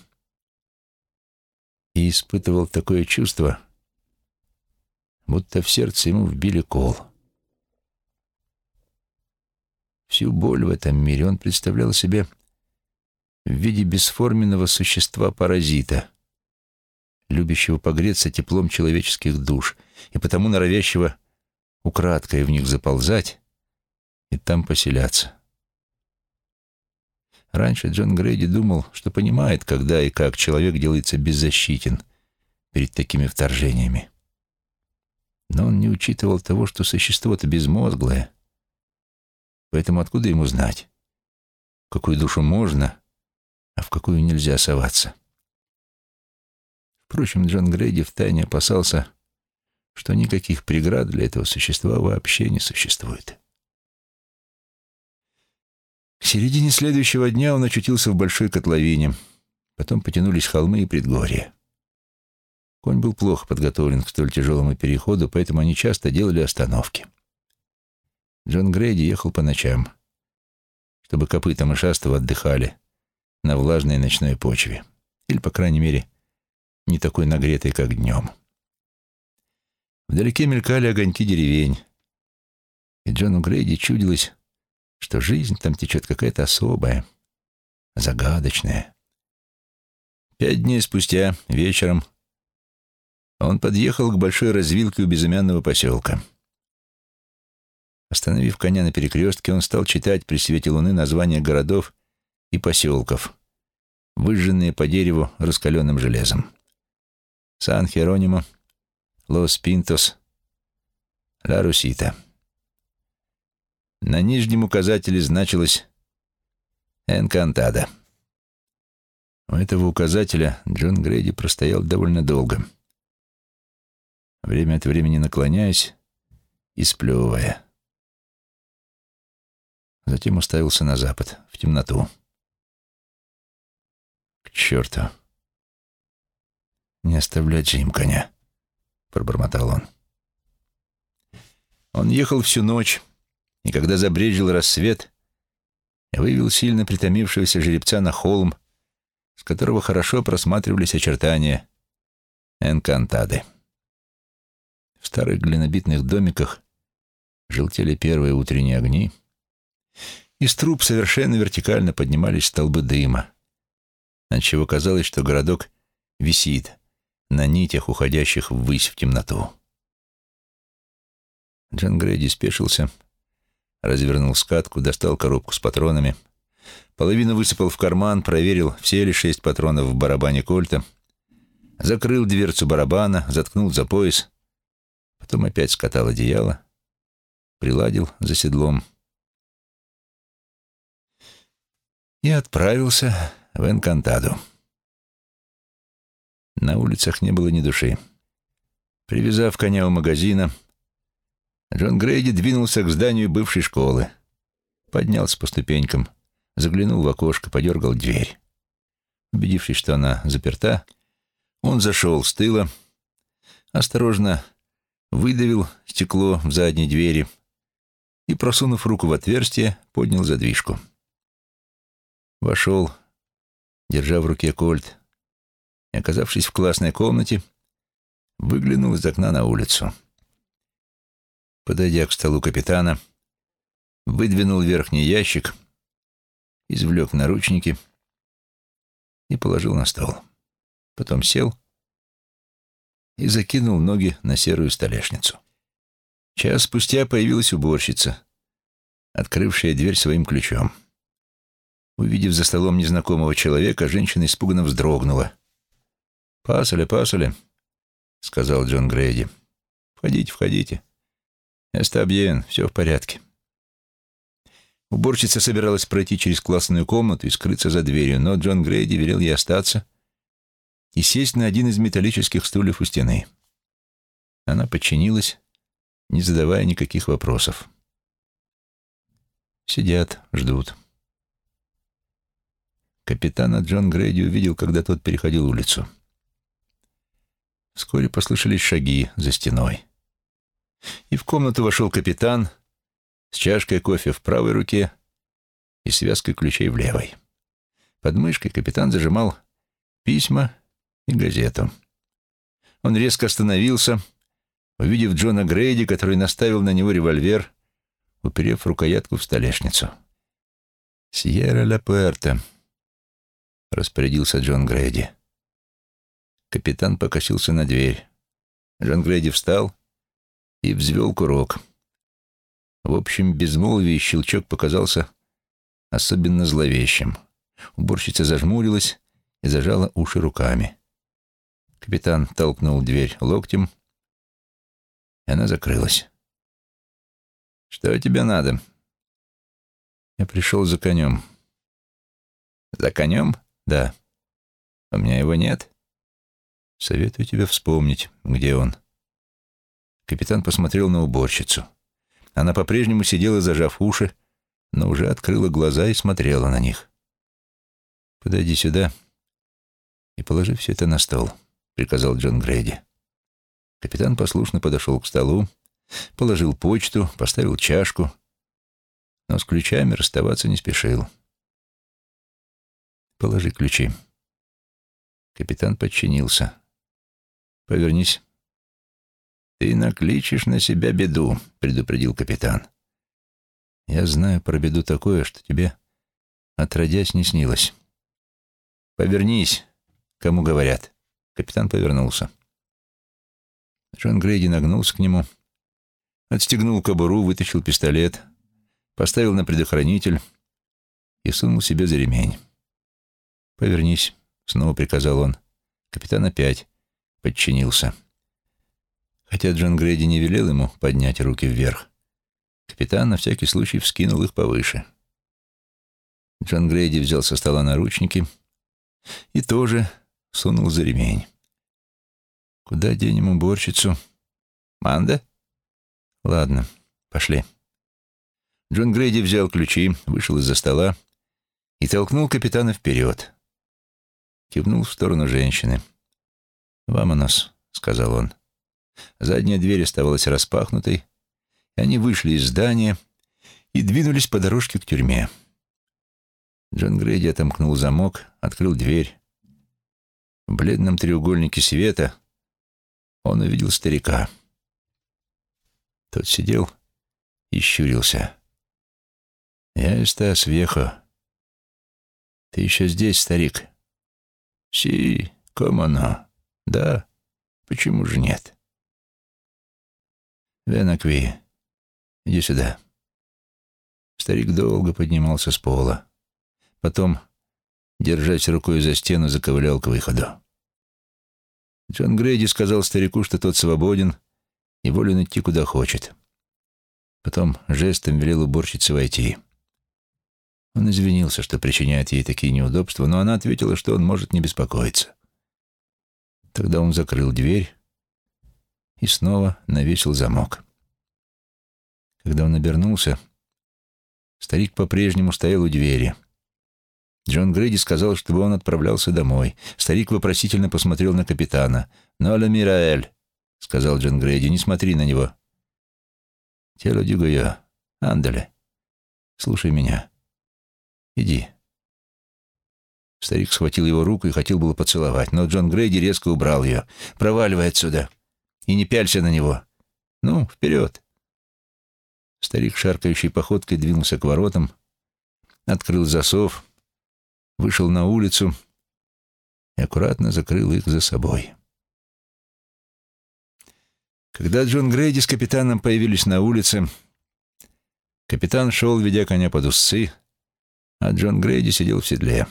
S1: и испытывал такое чувство, будто в сердце ему вбили кол. Всю боль в этом мире он представлял себе в виде бесформенного существа-паразита, любящего погреться теплом человеческих душ и потому норовящего украдкой в них заползать и там поселяться. Раньше Джон Грейди думал, что понимает, когда и как человек делается беззащитен перед такими вторжениями. Но он не учитывал того, что существо-то безмозглое. Поэтому откуда ему знать, в какую душу можно, а в какую нельзя соваться? Впрочем, Джон Грейди втайне опасался, что никаких преград для этого существа вообще не существует. К середине следующего дня он очутился в большой котловине. Потом потянулись холмы и предгорья. Конь был плохо подготовлен к столь тяжелому переходу, поэтому они часто делали остановки. Джон Грейди ехал по ночам, чтобы копыта мышастого отдыхали на влажной ночной почве. Или, по крайней мере, не такой нагретой, как днем. Вдалеке мелькали огоньки деревень, и Джону Грейди чудилось, что жизнь там течет какая-то особая, загадочная. Пять дней спустя, вечером, он подъехал к большой развилке у безымянного поселка. Остановив коня на перекрестке, он стал читать при свете луны названия городов и поселков, выжженные по дереву раскаленным железом. Сан-Херонимо, Лос-Пинтос, Ла-Русита. На нижнем указателе значилось «Энкантада». У этого указателя Джон Грейди простоял довольно долго, время от времени наклоняясь и сплевывая. Затем уставился на запад, в темноту. К черту. Не оставлять же им коня», — пробормотал он. Он ехал всю ночь, и когда забрежил рассвет, вывел сильно притомившегося жеребца на холм, с которого хорошо просматривались очертания Энкантады. В старых глинобитных домиках желтели первые утренние огни, из труб совершенно вертикально поднимались столбы дыма, отчего казалось, что городок висит на нитях, уходящих ввысь в темноту. Джон Грейди спешился, развернул скатку, достал коробку с патронами, половину высыпал в карман, проверил, все ли шесть патронов в барабане кольта, закрыл дверцу барабана, заткнул за пояс, потом опять скатал одеяло, приладил за седлом и отправился в Энкантаду. На улицах не было ни души. Привязав коня у магазина, Джон Грейди двинулся к зданию бывшей школы. Поднялся по ступенькам, заглянул в окошко, подергал дверь. Убедившись, что она заперта, он зашел с тыла, осторожно выдавил стекло в задней двери и, просунув руку в отверстие, поднял задвижку. Вошел, держа в руке кольт, и, оказавшись в классной комнате, выглянул из окна на улицу. Подойдя к столу капитана, выдвинул верхний ящик, извлек наручники и положил на стол. Потом сел и закинул ноги на серую столешницу. Час спустя появилась уборщица, открывшая дверь своим ключом. Увидев за столом незнакомого человека, женщина испуганно вздрогнула. «Пасоля, пасоля», — сказал Джон Грейди. «Входите, входите. Эстабьен, все в порядке». Уборщица собиралась пройти через классную комнату и скрыться за дверью, но Джон Грейди велел ей остаться и сесть на один из металлических стульев у стены. Она подчинилась, не задавая никаких вопросов. Сидят, ждут. Капитана Джон Грейди увидел, когда тот переходил улицу. Вскоре послышались шаги за стеной. И в комнату вошел капитан с чашкой кофе в правой руке и связкой ключей в левой. Под мышкой капитан зажимал письма и газету. Он резко остановился, увидев Джона Грейди, который наставил на него револьвер, уперев рукоятку в столешницу. «Сьерра Ла Пуэрто», — распорядился Джон Грейди. Капитан покосился на дверь. Джон Грейди встал и взвел курок. В общем безмолвии щелчок показался особенно зловещим. Уборщица зажмурилась и зажала уши руками. Капитан толкнул дверь локтем, и она закрылась. «Что тебе надо?» «Я пришел за конем». «За конем?» «Да». «У меня его нет?» «Советую тебе вспомнить, где он». Капитан посмотрел на уборщицу. Она по-прежнему сидела, зажав уши, но уже открыла глаза и смотрела на них. «Подойди сюда и положи все это на стол», — приказал Джон Грейди. Капитан послушно подошел к столу, положил почту, поставил чашку, но с ключами расставаться не спешил. Положи ключи. Капитан подчинился. Повернись. Ты накличешь на себя беду, предупредил капитан. Я знаю про беду такое, что тебе отродясь не снилось. Повернись, кому говорят. Капитан повернулся. Джон Грейди нагнулся к нему, отстегнул кобуру, вытащил пистолет, поставил на предохранитель и сунул себе за ремень. «Повернись», — снова приказал он. Капитан опять подчинился. Хотя Джон Грейди не велел ему поднять руки вверх, капитан на всякий случай вскинул их повыше. Джон Грейди взял со стола наручники и тоже сунул за ремень. «Куда денем уборщицу?» «Манда?» «Ладно, пошли». Джон Грейди взял ключи, вышел из-за стола и толкнул капитана вперед кивнул в сторону женщины. «Вамонос», — сказал он. Задняя дверь оставалась распахнутой, и они вышли из здания и двинулись по дорожке к тюрьме. Джон Грейди отомкнул замок, открыл дверь. В бледном треугольнике света он увидел старика. Тот сидел и щурился. «Я Эстас Вехо. Ты еще здесь, старик?» «Си, комано. Да, почему же нет?» «Венакви, иди сюда». Старик долго поднимался с пола. Потом, держась рукой за стену, заковылял к выходу. Джон Грейди сказал старику, что тот свободен и волен идти куда хочет. Потом жестом велел уборщице войти. Он извинился, что причиняет ей такие неудобства, но она ответила, что он может не беспокоиться. Тогда он закрыл дверь и снова навесил замок. Когда он обернулся, старик по-прежнему стоял у двери — Джон Грейди сказал, чтобы он отправлялся домой. Старик вопросительно посмотрел на капитана. «Ноля Мираэль», — сказал Джон Грейди, — «не смотри на него». «Тело дюгая. Андале. Слушай меня. Иди». Старик схватил его руку и хотел было поцеловать, но Джон Грейди резко убрал ее. «Проваливай отсюда и не пялься на него. Ну, вперед!» Старик шаркающей походкой двинулся к воротам, открыл засов, вышел на улицу и аккуратно закрыл их за собой. Когда Джон Грейди с капитаном появились на улице, капитан шел, ведя коня под узцы, а Джон Грейди сидел в седле.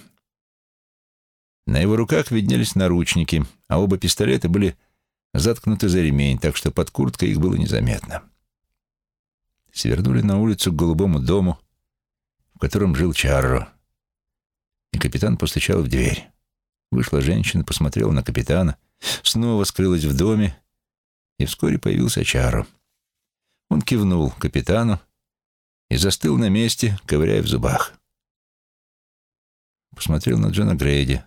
S1: На его руках виднелись наручники, а оба пистолета были заткнуты за ремень, так что под курткой их было незаметно. Свернули на улицу к голубому дому, в котором жил Чарро и капитан постучал в дверь. Вышла женщина, посмотрела на капитана, снова скрылась в доме, и вскоре появился Чару. Он кивнул капитану и застыл на месте, ковыряя в зубах. Посмотрел на Джона Грейди,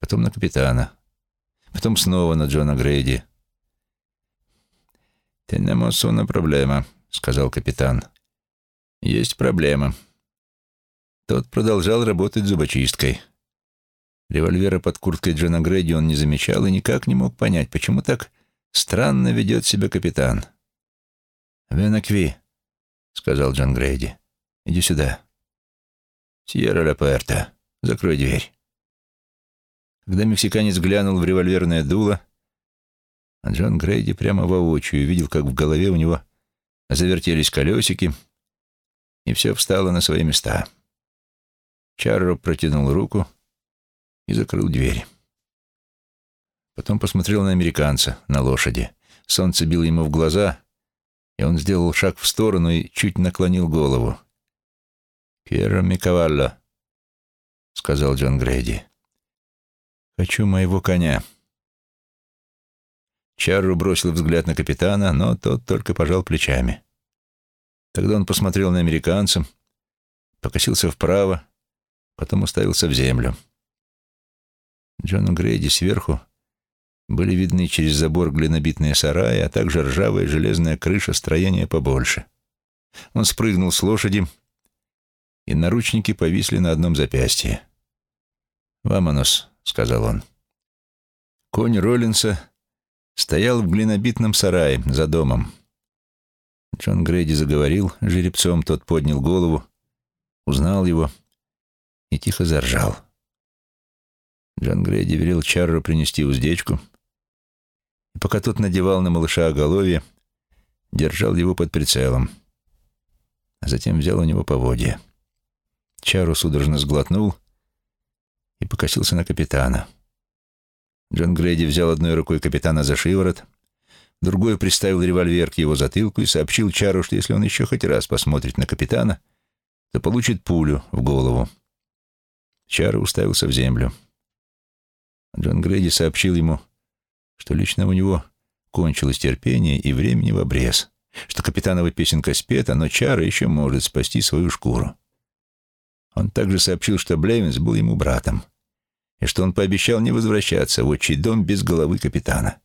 S1: потом на капитана, потом снова на Джона Грейди. «Tenemos una проблема», — сказал капитан. «Есть проблема». Тот продолжал работать зубочисткой. Револьвера под курткой Джона Грейди он не замечал и никак не мог понять, почему так странно ведет себя капитан. «Венакви», — сказал Джон Грейди, — «иди сюда». «Сьерра Ла закрой дверь». Когда мексиканец глянул в револьверное дуло, а Джон Грейди прямо воочию видел, как в голове у него завертелись колесики, и все встало на свои места. Чарро протянул руку и закрыл дверь. Потом посмотрел на американца, на лошади. Солнце било ему в глаза, и он сделал шаг в сторону и чуть наклонил голову. «Кьерро Микавалло», — сказал Джон Грейди. «Хочу моего коня». Чарру бросил взгляд на капитана, но тот только пожал плечами. Тогда он посмотрел на американца, покосился вправо, потом уставился в землю. Джону Грейди сверху были видны через забор глинобитные сараи, а также ржавая железная крыша строения побольше. Он спрыгнул с лошади, и наручники повисли на одном запястье. «Вамонос», — сказал он. Конь Роллинса стоял в глинобитном сарае за домом. Джон Грейди заговорил жеребцом, тот поднял голову, узнал его и тихо заржал. Джон Грейди велел Чарру принести уздечку, и пока тот надевал на малыша оголовье, держал его под прицелом, а затем взял у него поводья. Чару судорожно сглотнул и покосился на капитана. Джон Грейди взял одной рукой капитана за шиворот, другой приставил револьвер к его затылку и сообщил Чару, что если он еще хоть раз посмотрит на капитана, то получит пулю в голову. Чара уставился в землю. Джон Грейди сообщил ему, что лично у него кончилось терпение и времени в обрез, что капитанова песенка спета, но Чара еще может спасти свою шкуру. Он также сообщил, что Блевинс был ему братом, и что он пообещал не возвращаться в отчий дом без головы капитана.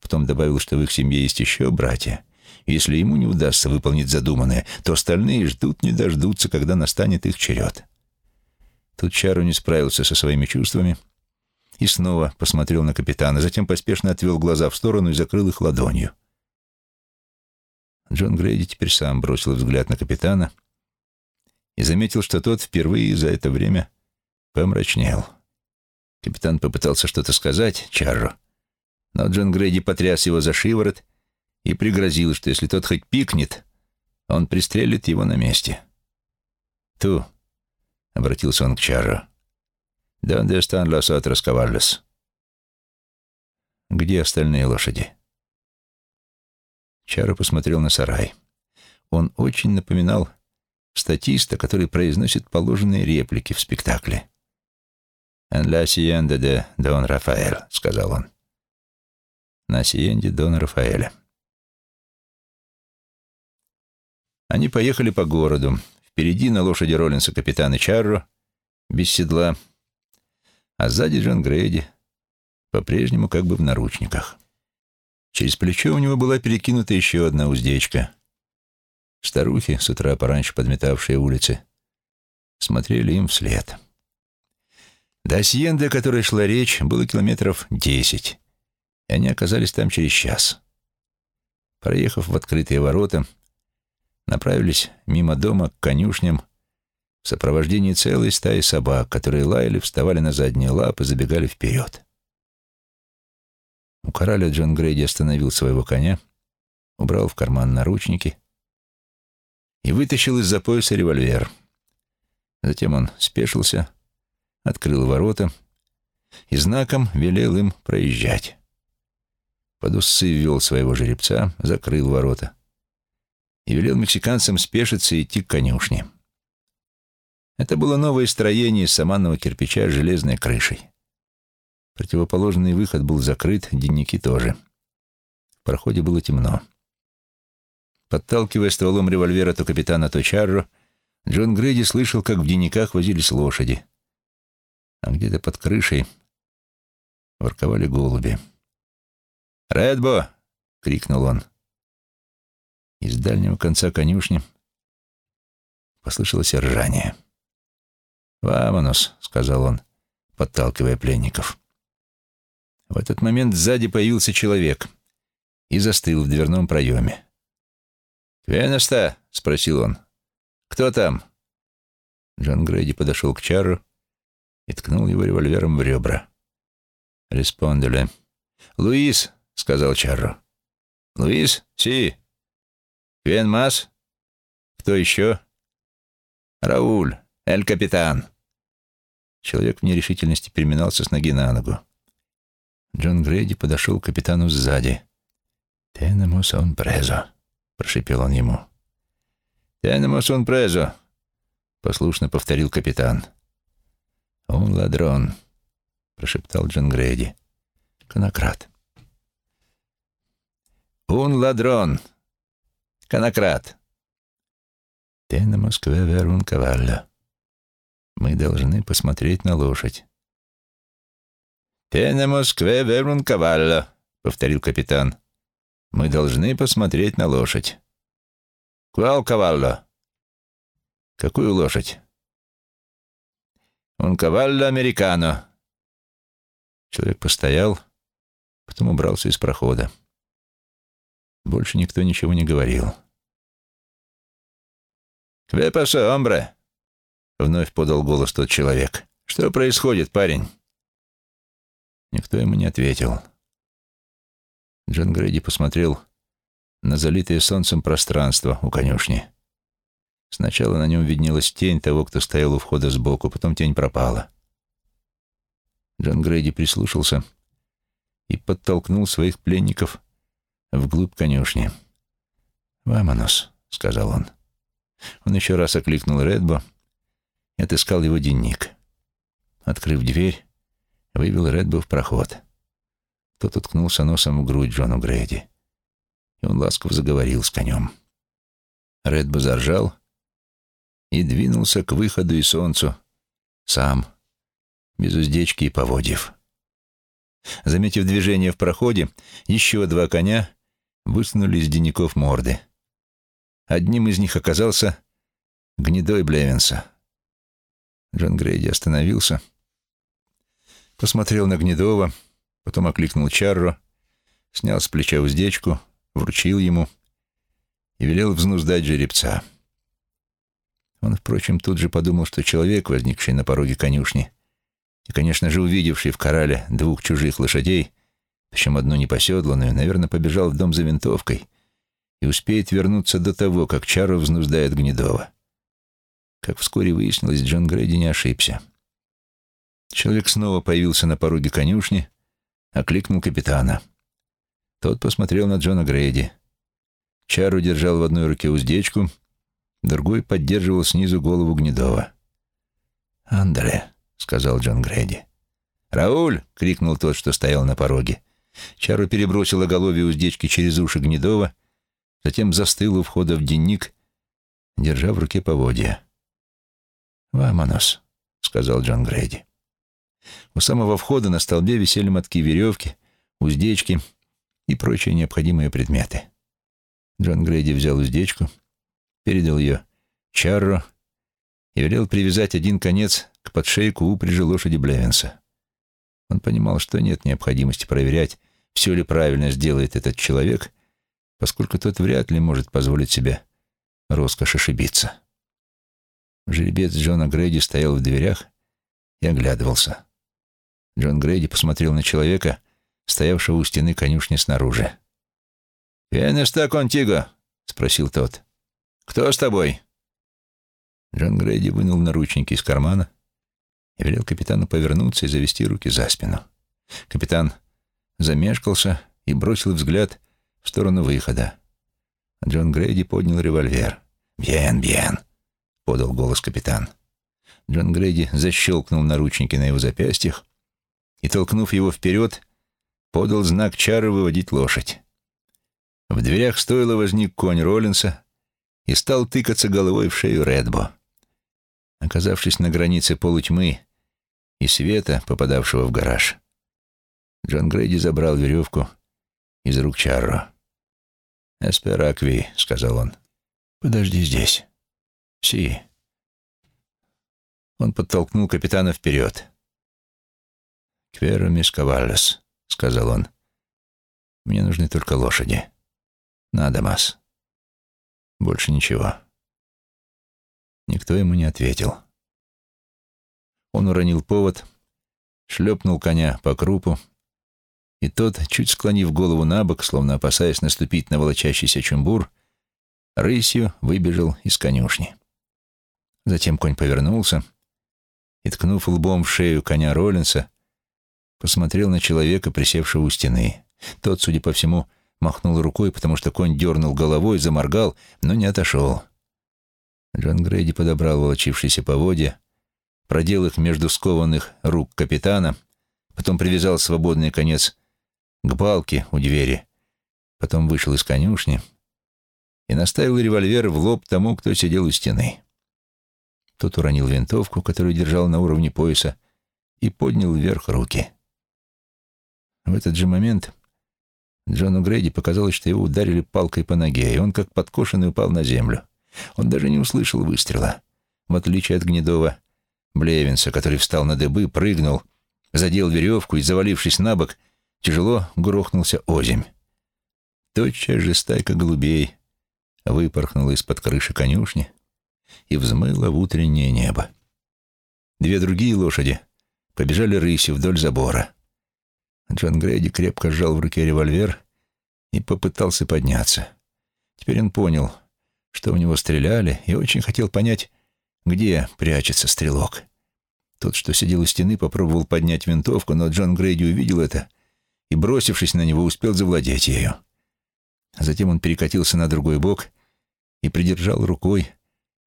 S1: Потом добавил, что в их семье есть еще братья. И если ему не удастся выполнить задуманное, то остальные ждут не дождутся, когда настанет их черед. Тут Чару не справился со своими чувствами и снова посмотрел на капитана, затем поспешно отвел глаза в сторону и закрыл их ладонью. Джон Грейди теперь сам бросил взгляд на капитана и заметил, что тот впервые за это время помрачнел. Капитан попытался что-то сказать Чарру, но Джон Грейди потряс его за шиворот и пригрозил, что если тот хоть пикнет, он пристрелит его на месте. «Ту», — обратился он к Чарру, — «Донде лос отрас каваллес». «Где остальные лошади?» Чару посмотрел на сарай. Он очень напоминал статиста, который произносит положенные реплики в спектакле. «En la hacienda de Don Рафаэль», — сказал он. «На сиенде Дона Рафаэля». Они поехали по городу. Впереди на лошади Роллинса капитан и Чарро, без седла, а сзади Джон Грейди, по-прежнему как бы в наручниках. Через плечо у него была перекинута еще одна уздечка. Старухи, с утра пораньше подметавшие улицы, смотрели им вслед. До Асьенды, о которой шла речь, было километров десять, и они оказались там через час. Проехав в открытые ворота, направились мимо дома к конюшням в сопровождении целой стаи собак, которые лаяли, вставали на задние лапы, забегали вперед. У короля Джон Грейди остановил своего коня, убрал в карман наручники и вытащил из-за пояса револьвер. Затем он спешился, открыл ворота и знаком велел им проезжать. Под усы ввел своего жеребца, закрыл ворота и велел мексиканцам спешиться и идти к конюшне. Это было новое строение из саманного кирпича с железной крышей. Противоположный выход был закрыт, денники тоже. В проходе было темно. Подталкивая стволом револьвера то капитана, то Чарро, Джон Грейди слышал, как в денниках возились лошади. А где-то под крышей ворковали голуби. «Редбо!» — крикнул он. Из дальнего конца конюшни послышалось ржание. «Вамонос», — сказал он, подталкивая пленников. В этот момент сзади появился человек и застыл в дверном проеме. «Квенеста?» — спросил он. «Кто там?» Джон Грейди подошел к Чару и ткнул его револьвером в ребра. «Респондели». «Луис», — сказал Чарро. «Луис? Си». «Квен Мас?» «Кто еще?» «Рауль, Эль-Капитан». Человек в нерешительности переминался с ноги на ногу. Джон Грейди подошел к капитану сзади. «Тенемос он презо», — прошипел он ему. «Тенемос он презо», — послушно повторил капитан. «Он ладрон», — прошептал Джон Грейди. «Конократ». «Он ладрон. Конократ». «Тенемос квеверун кавалло». Мы должны посмотреть на лошадь. «Тенемос кве верун кавалло», — повторил капитан. «Мы должны посмотреть на лошадь». «Квал кавалло?» «Какую лошадь?» «Он кавалло американо». Человек постоял, потом убрался из прохода. Больше никто ничего не говорил. «Кве пасо, омбре?» — вновь подал голос тот человек. «Что происходит, парень?» Никто ему не ответил. Джон Грейди посмотрел на залитое солнцем пространство у конюшни. Сначала на нем виднелась тень того, кто стоял у входа сбоку, потом тень пропала. Джон Грейди прислушался и подтолкнул своих пленников вглубь конюшни. «Вамонос», — сказал он. Он еще раз окликнул Редбо и отыскал его денник. Открыв дверь, вывел Редбу в проход. Тот уткнулся носом в грудь Джону Грейди, и он ласково заговорил с конем. Редбу заржал и двинулся к выходу и солнцу сам, без уздечки и поводьев. Заметив движение в проходе, еще два коня высунули из денников морды. Одним из них оказался гнедой Блевенса. Джон Грейди остановился, посмотрел на Гнедова, потом окликнул Чарро, снял с плеча уздечку, вручил ему и велел взнуздать жеребца. Он, впрочем, тут же подумал, что человек, возникший на пороге конюшни, и, конечно же, увидевший в корале двух чужих лошадей, причем одну непоседланную, наверное, побежал в дом за винтовкой и успеет вернуться до того, как Чару взнуздает Гнедова. Как вскоре выяснилось, Джон Грейди не ошибся. Человек снова появился на пороге конюшни, окликнул капитана. Тот посмотрел на Джона Грейди. Чару держал в одной руке уздечку, другой поддерживал снизу голову Гнедова. «Андре», — сказал Джон Грейди. «Рауль!» — крикнул тот, что стоял на пороге. Чару перебросила голове уздечки через уши Гнедова, затем застыл у входа в денник, держа в руке поводья. «Вамонос», — сказал Джон Грейди. У самого входа на столбе висели мотки веревки, уздечки и прочие необходимые предметы. Джон Грейди взял уздечку, передал ее Чарро и велел привязать один конец к подшейку упряжи лошади Блевенса. Он понимал, что нет необходимости проверять, все ли правильно сделает этот человек, поскольку тот вряд ли может позволить себе роскошь ошибиться. Жеребец Джона Грейди стоял в дверях и оглядывался. Джон Грейди посмотрел на человека, стоявшего у стены конюшни снаружи. «Quién está contigo?» — спросил тот. «Кто с тобой?» Джон Грейди вынул наручники из кармана и велел капитану повернуться и завести руки за спину. Капитан замешкался и бросил взгляд в сторону выхода. Джон Грейди поднял револьвер. «Бьен, бьен!» — подал голос капитан. Джон Грейди защелкнул наручники на его запястьях и, толкнув его вперед, подал знак чары выводить лошадь. В дверях стоило возник конь Роллинса и стал тыкаться головой в шею Редбо. Оказавшись на границе полутьмы и света, попадавшего в гараж, Джон Грейди забрал веревку из рук Чарро. «Эсперакви», — сказал он. «Подожди здесь». «Си». Он подтолкнул капитана вперед. «Кверо мис кавалес», — сказал он. «Мне нужны только лошади». «Надо, Мас». Больше ничего. Никто ему не ответил. Он уронил повод, шлепнул коня по крупу, и тот, чуть склонив голову на бок, словно опасаясь наступить на волочащийся чумбур, рысью выбежал из конюшни. Затем конь повернулся и, ткнув лбом в шею коня Роллинса, посмотрел на человека, присевшего у стены. Тот, судя по всему, махнул рукой, потому что конь дернул головой, заморгал, но не отошел. Джон Грейди подобрал волочившиеся поводья, продел их между скованных рук капитана, потом привязал свободный конец к балке у двери, потом вышел из конюшни и наставил револьвер в лоб тому, кто сидел у стены. Тот уронил винтовку, которую держал на уровне пояса, и поднял вверх руки. В этот же момент Джону Грейди показалось, что его ударили палкой по ноге, и он, как подкошенный, упал на землю. Он даже не услышал выстрела. В отличие от Гнедова Блевинса, который встал на дыбы, прыгнул, задел веревку и, завалившись на бок, тяжело грохнулся озимь. Тотчас же стайка голубей выпорхнула из-под крыши конюшни и взмыла в утреннее небо. Две другие лошади побежали рысью вдоль забора. Джон Грейди крепко сжал в руке револьвер и попытался подняться. Теперь он понял, что в него стреляли, и очень хотел понять, где прячется стрелок. Тот, что сидел у стены, попробовал поднять винтовку, но Джон Грейди увидел это и, бросившись на него, успел завладеть ею. Затем он перекатился на другой бок и придержал рукой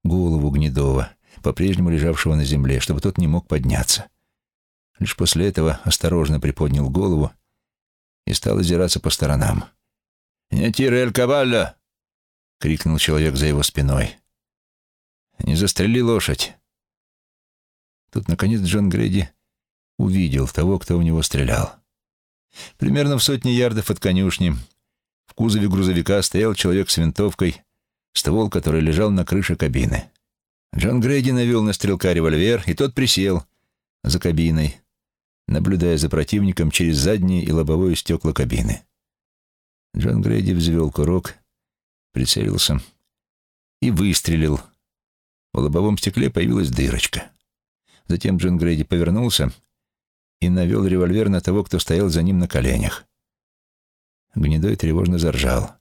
S1: голову Гнедова, по-прежнему лежавшего на земле, чтобы тот не мог подняться. Лишь после этого осторожно приподнял голову и стал озираться по сторонам. «Не тирель кавалля!» — крикнул человек за его спиной. «Не застрели лошадь!» Тут, наконец, Джон Грейди увидел того, кто в него стрелял. Примерно в сотне ярдов от конюшни в кузове грузовика стоял человек с винтовкой, ствол который лежал на крыше кабины. Джон Грейди навел на стрелка револьвер, и тот присел за кабиной, наблюдая за противником через задние и лобовое стекла кабины. Джон Грейди взвел курок, прицелился и выстрелил. В лобовом стекле появилась дырочка. Затем Джон Грейди повернулся и навел револьвер на того, кто стоял за ним на коленях. Гнедой тревожно заржал.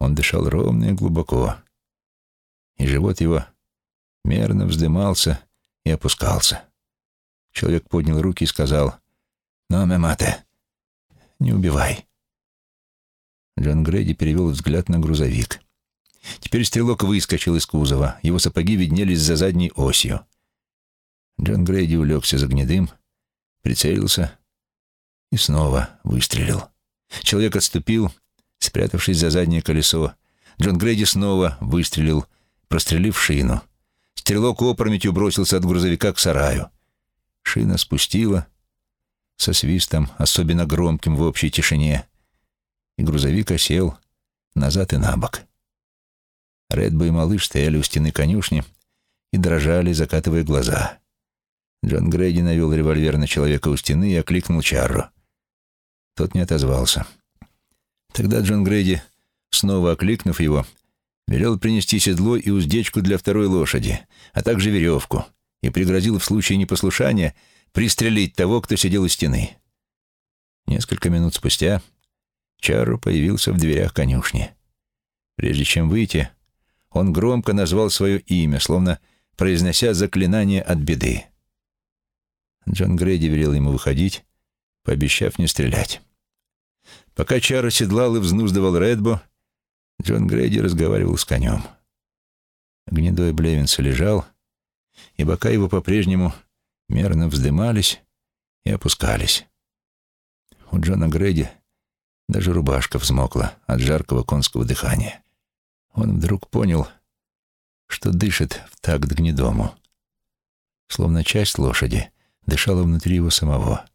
S1: Он дышал ровно и глубоко, и живот его мерно вздымался и опускался. Человек поднял руки и сказал, «Но, мемате, не убивай». Джон Грейди перевел взгляд на грузовик. Теперь стрелок выскочил из кузова. Его сапоги виднелись за задней осью. Джон Грейди улегся за гнедым, прицелился и снова выстрелил. Человек отступил, спрятавшись за заднее колесо. Джон Грейди снова выстрелил, прострелив шину. Стрелок опрометью бросился от грузовика к сараю. Шина спустила со свистом, особенно громким в общей тишине, и грузовик осел назад и на бок. Редбо и малыш стояли у стены конюшни и дрожали, закатывая глаза. Джон Грейди навел револьвер на человека у стены и окликнул Чарру. Тот не отозвался. Тогда Джон Грейди, снова окликнув его, велел принести седло и уздечку для второй лошади, а также веревку, и пригрозил в случае непослушания пристрелить того, кто сидел у стены. Несколько минут спустя Чарру появился в дверях конюшни. Прежде чем выйти, он громко назвал свое имя, словно произнося заклинание от беды. Джон Грейди велел ему выходить, пообещав не стрелять. Пока Чар седлал и взнуздывал Редбо, Джон Грейди разговаривал с конем. Гнедой Блевинса лежал, и бока его по-прежнему мерно вздымались и опускались. У Джона Грейди даже рубашка взмокла от жаркого конского дыхания. Он вдруг понял, что дышит в такт гнедому, словно часть лошади дышала внутри его самого.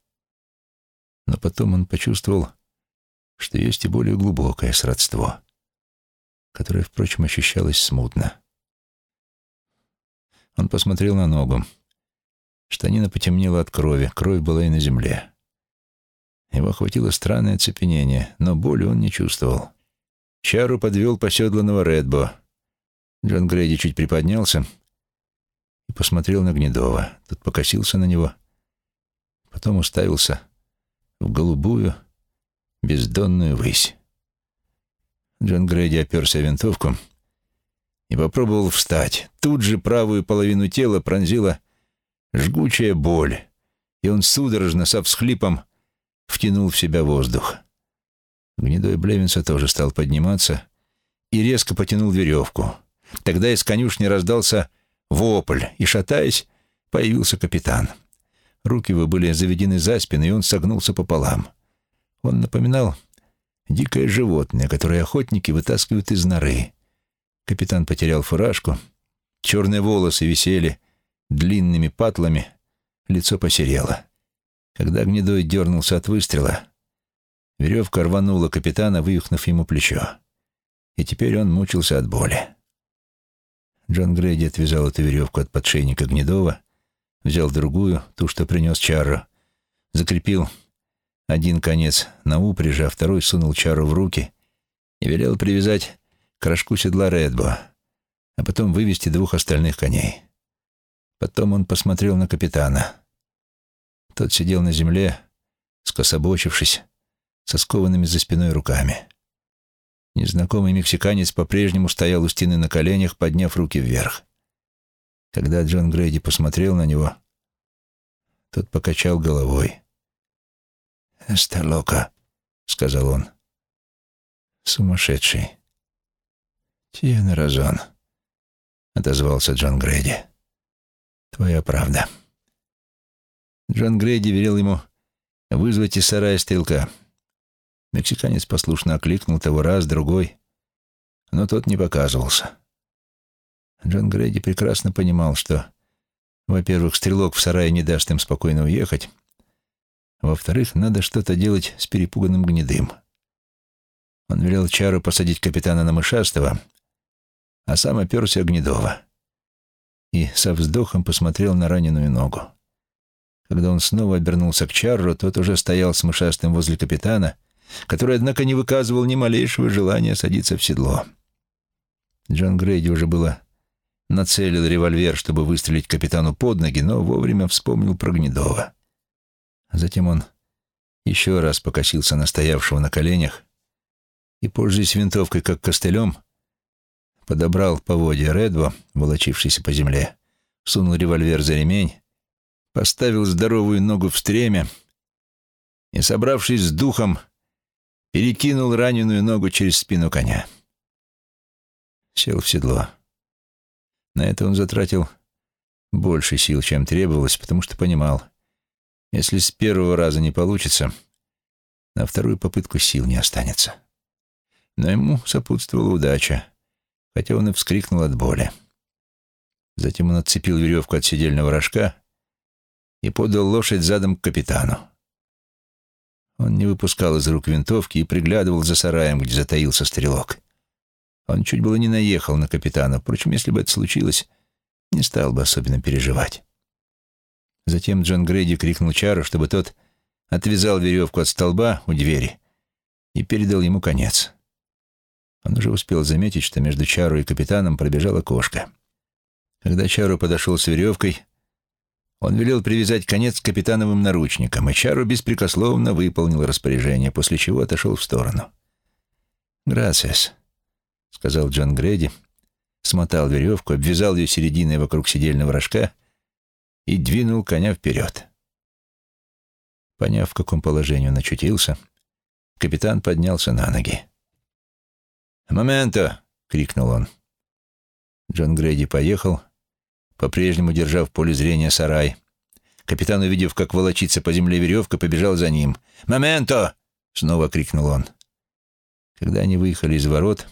S1: Но потом он почувствовал, что есть и более глубокое сродство, которое, впрочем, ощущалось смутно. Он посмотрел на ногу. Штанина потемнела от крови, кровь была и на земле. Его охватило странное оцепенение, но боли он не чувствовал. Чару подвел поседланного Редбо. Джон Грейди чуть приподнялся и посмотрел на Гнедова. Тот покосился на него, потом уставился в голубую, бездонную высь. Джон Грейди оперся о винтовку и попробовал встать. Тут же правую половину тела пронзила жгучая боль, и он судорожно со всхлипом втянул в себя воздух. Гнедой Блевинса тоже стал подниматься и резко потянул веревку. Тогда из конюшни раздался вопль, и, шатаясь, появился капитан. Руки его были заведены за спину, и он согнулся пополам. Он напоминал дикое животное, которое охотники вытаскивают из норы. Капитан потерял фуражку, черные волосы висели длинными патлами, лицо посерело. Когда гнедой дернулся от выстрела, веревка рванула капитана, вывихнув ему плечо. И теперь он мучился от боли. Джон Грейди отвязал эту веревку от подшейника Гнедова, взял другую, ту, что принес Чарро, закрепил один конец на упряжи, а второй сунул Чару в руки и велел привязать к рожку седла Редбо, а потом вывести двух остальных коней. Потом он посмотрел на капитана. Тот сидел на земле, скособочившись, со скованными за спиной руками. Незнакомый мексиканец по-прежнему стоял у стены на коленях, подняв руки вверх. Когда Джон Грейди посмотрел на него, тот покачал головой. «Эсталока», — сказал он. «Сумасшедший». «Тиена Розон», — отозвался Джон Грейди. «Твоя правда». Джон Грейди велел ему вызвать из сарая стрелка. Мексиканец послушно окликнул того раз, другой, но тот не показывался. Джон Грейди прекрасно понимал, что Во-первых, стрелок в сарае не даст им спокойно уехать. Во-вторых, надо что-то делать с перепуганным гнедым. Он велел Чару посадить капитана на Мышастого, а сам оперся Гнедова и со вздохом посмотрел на раненую ногу. Когда он снова обернулся к Чарру, тот уже стоял с Мышастым возле капитана, который, однако, не выказывал ни малейшего желания садиться в седло. Джон Грейди уже было нацелил револьвер, чтобы выстрелить капитану под ноги, но вовремя вспомнил про Гнедова. Затем он еще раз покосился на стоявшего на коленях и, пользуясь винтовкой как костылем, подобрал поводья Редво, волочившийся по земле, сунул револьвер за ремень, поставил здоровую ногу в стремя и, собравшись с духом, перекинул раненую ногу через спину коня. Сел в седло. На это он затратил больше сил, чем требовалось, потому что понимал, если с первого раза не получится, на вторую попытку сил не останется. Но ему сопутствовала удача, хотя он и вскрикнул от боли. Затем он отцепил веревку от седельного рожка и подал лошадь задом к капитану. Он не выпускал из рук винтовки и приглядывал за сараем, где затаился стрелок. Он чуть было не наехал на капитана, впрочем, если бы это случилось, не стал бы особенно переживать. Затем Джон Грейди крикнул Чару, чтобы тот отвязал веревку от столба у двери и передал ему конец. Он уже успел заметить, что между Чару и капитаном пробежала кошка. Когда Чару подошел с веревкой, он велел привязать конец к капитановым наручникам, и Чару беспрекословно выполнил распоряжение, после чего отошел в сторону. «Грасиас», — сказал Джон Грейди, смотал веревку, обвязал ее серединой вокруг сидельного рожка и двинул коня вперед. Поняв, в каком положении он очутился, капитан поднялся на ноги. «Моменто!» — крикнул он. Джон Грейди поехал, по-прежнему держа в поле зрения сарай. Капитан, увидев, как волочится по земле веревка, побежал за ним. «Моменто!» — снова крикнул он. Когда они выехали из ворот,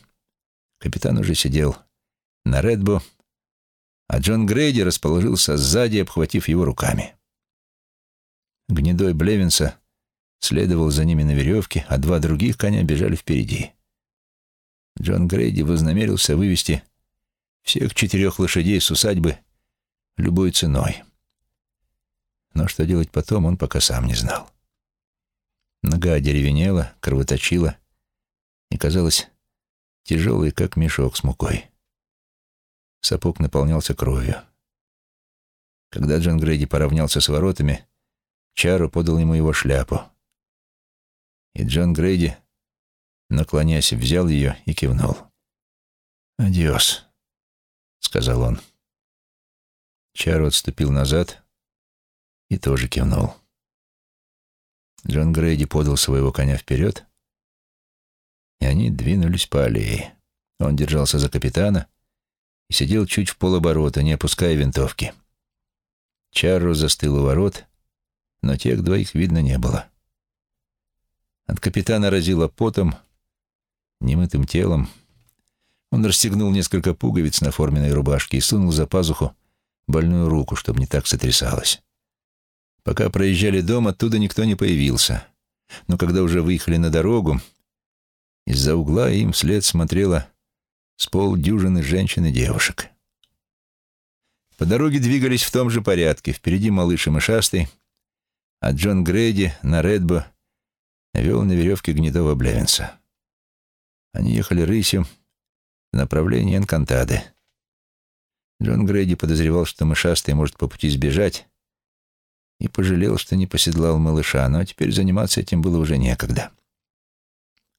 S1: капитан уже сидел на Редбо, а Джон Грейди расположился сзади, обхватив его руками. Гнедой Блевинса следовал за ними на веревке, а два других коня бежали впереди. Джон Грейди вознамерился вывести всех четырех лошадей с усадьбы любой ценой. Но что делать потом, он пока сам не знал. Нога деревенела, кровоточила и казалась тяжелой, как мешок с мукой. Сапог наполнялся кровью. Когда Джон Грейди поравнялся с воротами, Чару подал ему его шляпу. И Джон Грейди наклонясь, взял ее и кивнул. «Адиос», — сказал он. Чару отступил назад и тоже кивнул. Джон Грейди подал своего коня вперед, и они двинулись по аллее. Он держался за капитана и сидел чуть в полоборота, не опуская винтовки. Чарру застыл у ворот, но тех двоих видно не было. От капитана разило потом, немытым телом. Он расстегнул несколько пуговиц на форменной рубашке и сунул за пазуху больную руку, чтобы не так сотрясалась. Пока проезжали дом, оттуда никто не появился. Но когда уже выехали на дорогу, из-за угла им вслед смотрела с полдюжины женщин и девушек. По дороге двигались в том же порядке. Впереди малыш и мышастый, а Джон Грейди на Редбо вел на веревке гнедого Блевинса. Они ехали рысью в направлении Энкантады. Джон Грейди подозревал, что мышастый может по пути сбежать, и пожалел, что не поседлал малыша, но теперь заниматься этим было уже некогда.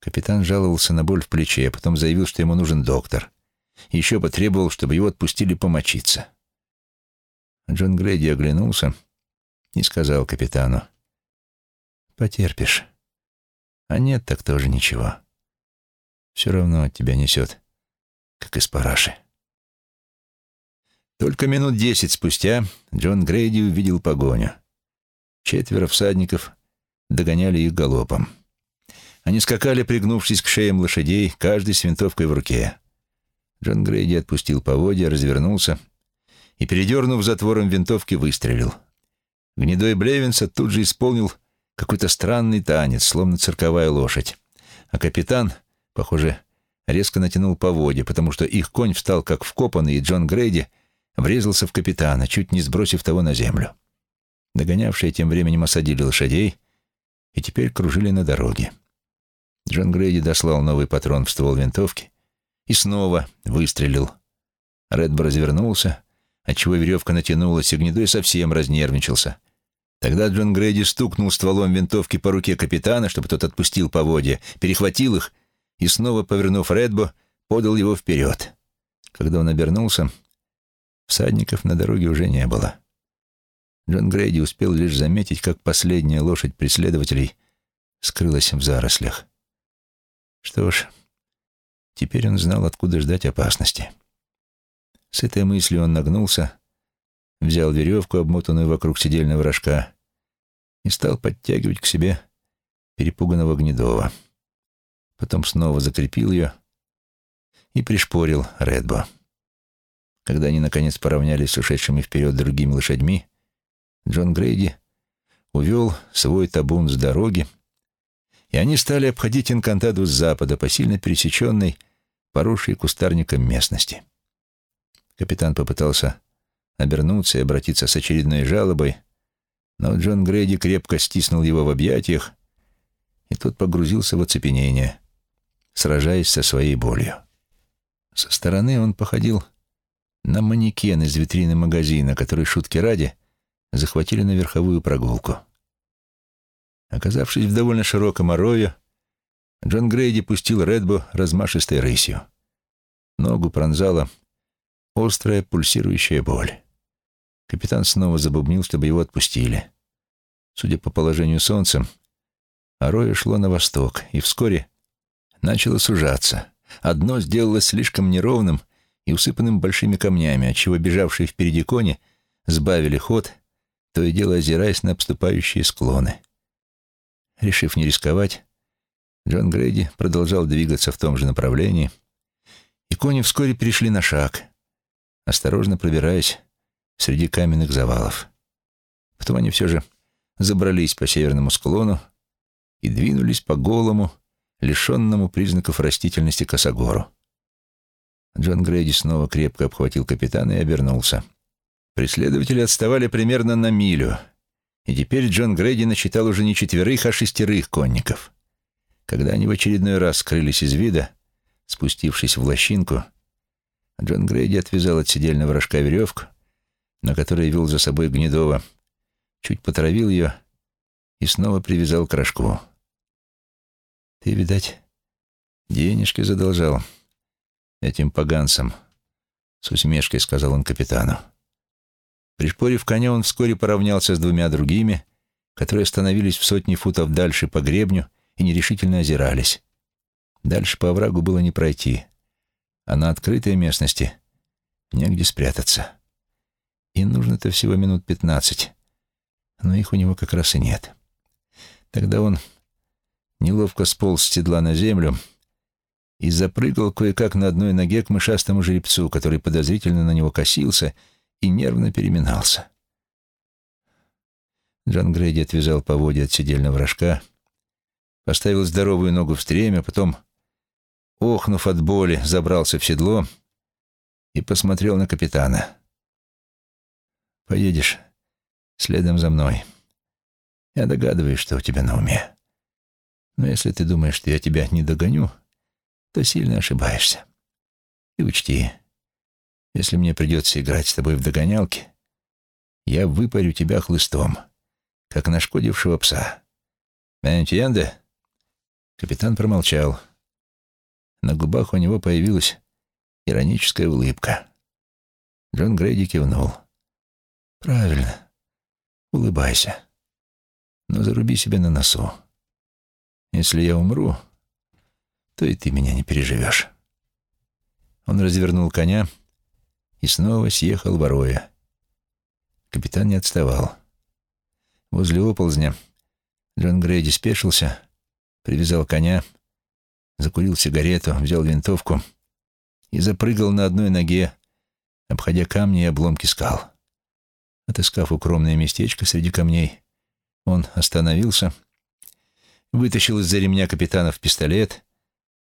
S1: Капитан жаловался на боль в плече, а потом заявил, что ему нужен доктор. Еще потребовал, чтобы его отпустили помочиться. Джон Грейди оглянулся и сказал капитану, «Потерпишь. А нет, так тоже ничего все равно от тебя несет, как из параши. Только минут десять спустя Джон Грейди увидел погоню. Четверо всадников догоняли их галопом. Они скакали, пригнувшись к шеям лошадей, каждый с винтовкой в руке. Джон Грейди отпустил поводья, развернулся и, передернув затвором винтовки, выстрелил. Гнедой Блевинса тут же исполнил какой-то странный танец, словно цирковая лошадь. А капитан, похоже, резко натянул поводья, потому что их конь встал как вкопанный, и Джон Грейди врезался в капитана, чуть не сбросив того на землю. Догонявшие тем временем осадили лошадей и теперь кружили на дороге. Джон Грейди дослал новый патрон в ствол винтовки и снова выстрелил. Редбо развернулся, отчего веревка натянулась, и гнедой совсем разнервничался. Тогда Джон Грейди стукнул стволом винтовки по руке капитана, чтобы тот отпустил поводья, перехватил их и, снова повернув Редбо, подал его вперед. Когда он обернулся, всадников на дороге уже не было. Джон Грейди успел лишь заметить, как последняя лошадь преследователей скрылась в зарослях. Что ж, теперь он знал, откуда ждать опасности. С этой мыслью он нагнулся, взял веревку, обмотанную вокруг сидельного рожка, и стал подтягивать к себе перепуганного Гнедова. Потом снова закрепил ее и пришпорил Редбо. Когда они, наконец, поравнялись с ушедшими вперед другими лошадьми, Джон Грейди увел свой табун с дороги, и они стали обходить Инкантаду с запада по сильно пересеченной, поросшей кустарником местности. Капитан попытался обернуться и обратиться с очередной жалобой, но Джон Грейди крепко стиснул его в объятиях, и тот погрузился в оцепенение, сражаясь со своей болью. Со стороны он походил на манекен из витрины магазина, который, шутки ради, захватили на верховую прогулку. Оказавшись в довольно широком орове, Джон Грейди пустил Редбу размашистой рысью. Ногу пронзала острая пульсирующая боль. Капитан снова забубнил, чтобы его отпустили. Судя по положению солнца, орове шло на восток, и вскоре начало сужаться. Одно сделалось слишком неровным и усыпанным большими камнями, отчего бежавшие впереди кони сбавили ход то и дело озираясь на обступающие склоны. Решив не рисковать, Джон Грейди продолжал двигаться в том же направлении, и кони вскоре перешли на шаг, осторожно пробираясь среди каменных завалов. Потом они все же забрались по северному склону и двинулись по голому, лишенному признаков растительности косогору. Джон Грейди снова крепко обхватил капитана и обернулся. Преследователи отставали примерно на милю, и теперь Джон Грейди насчитал уже не четверых, а шестерых конников. Когда они в очередной раз скрылись из вида, спустившись в лощинку, Джон Грейди отвязал от сидельного рожка веревку, на которой вел за собой Гнедова, чуть потравил ее и снова привязал к рожку. «Ты, видать, денежки задолжал этим поганцам», — с усмешкой сказал он капитану. Пришпорив коня, он вскоре поравнялся с двумя другими, которые остановились в сотни футов дальше по гребню и нерешительно озирались. Дальше по оврагу было не пройти, а на открытой местности негде спрятаться. И нужно-то всего минут пятнадцать, но их у него как раз и нет. Тогда он неловко сполз с седла на землю и запрыгал кое-как на одной ноге к мышастому жеребцу, который подозрительно на него косился и нервно переминался. Джон Грейди отвязал поводья от седельного рожка, поставил здоровую ногу в стремя, потом, охнув от боли, забрался в седло и посмотрел на капитана. «Поедешь следом за мной. Я догадываюсь, что у тебя на уме. Но если ты думаешь, что я тебя не догоню, то сильно ошибаешься. И учти, если мне придется играть с тобой в догонялки, я выпарю тебя хлыстом, как нашкодившего пса. Энтьенде?» Капитан промолчал. На губах у него появилась ироническая улыбка. Джон Грейди кивнул. «Правильно. Улыбайся. Но заруби себе на носу. Если я умру, то и ты меня не переживешь». Он развернул коня и снова съехал вороя. Капитан не отставал. Возле оползня Джон Грейди спешился, привязал коня, закурил сигарету, взял винтовку и запрыгал на одной ноге, обходя камни и обломки скал. Отыскав укромное местечко среди камней, он остановился, вытащил из-за ремня капитана в пистолет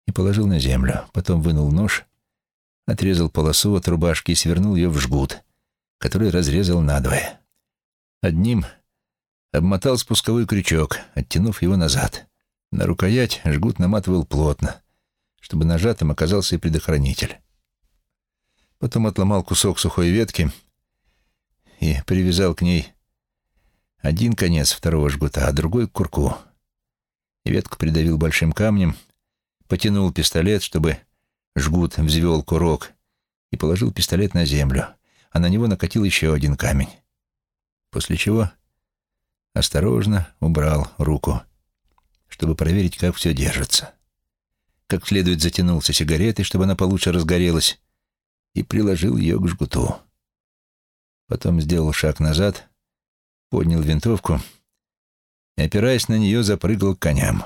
S1: и положил на землю. Потом вынул нож, отрезал полосу от рубашки и свернул ее в жгут, который разрезал надвое. Одним обмотал спусковой крючок, оттянув его назад. На рукоять жгут наматывал плотно, чтобы нажатым оказался и предохранитель. Потом отломал кусок сухой ветки и привязал к ней один конец второго жгута, а другой — к курку. Ветку придавил большим камнем, потянул пистолет, чтобы жгут взвел курок, и положил пистолет на землю, а на него накатил еще один камень. После чего осторожно убрал руку, чтобы проверить, как все держится. Как следует затянулся сигаретой, чтобы она получше разгорелась, и приложил ее к жгуту. Потом сделал шаг назад, поднял винтовку и, опираясь на нее, запрыгал к коням.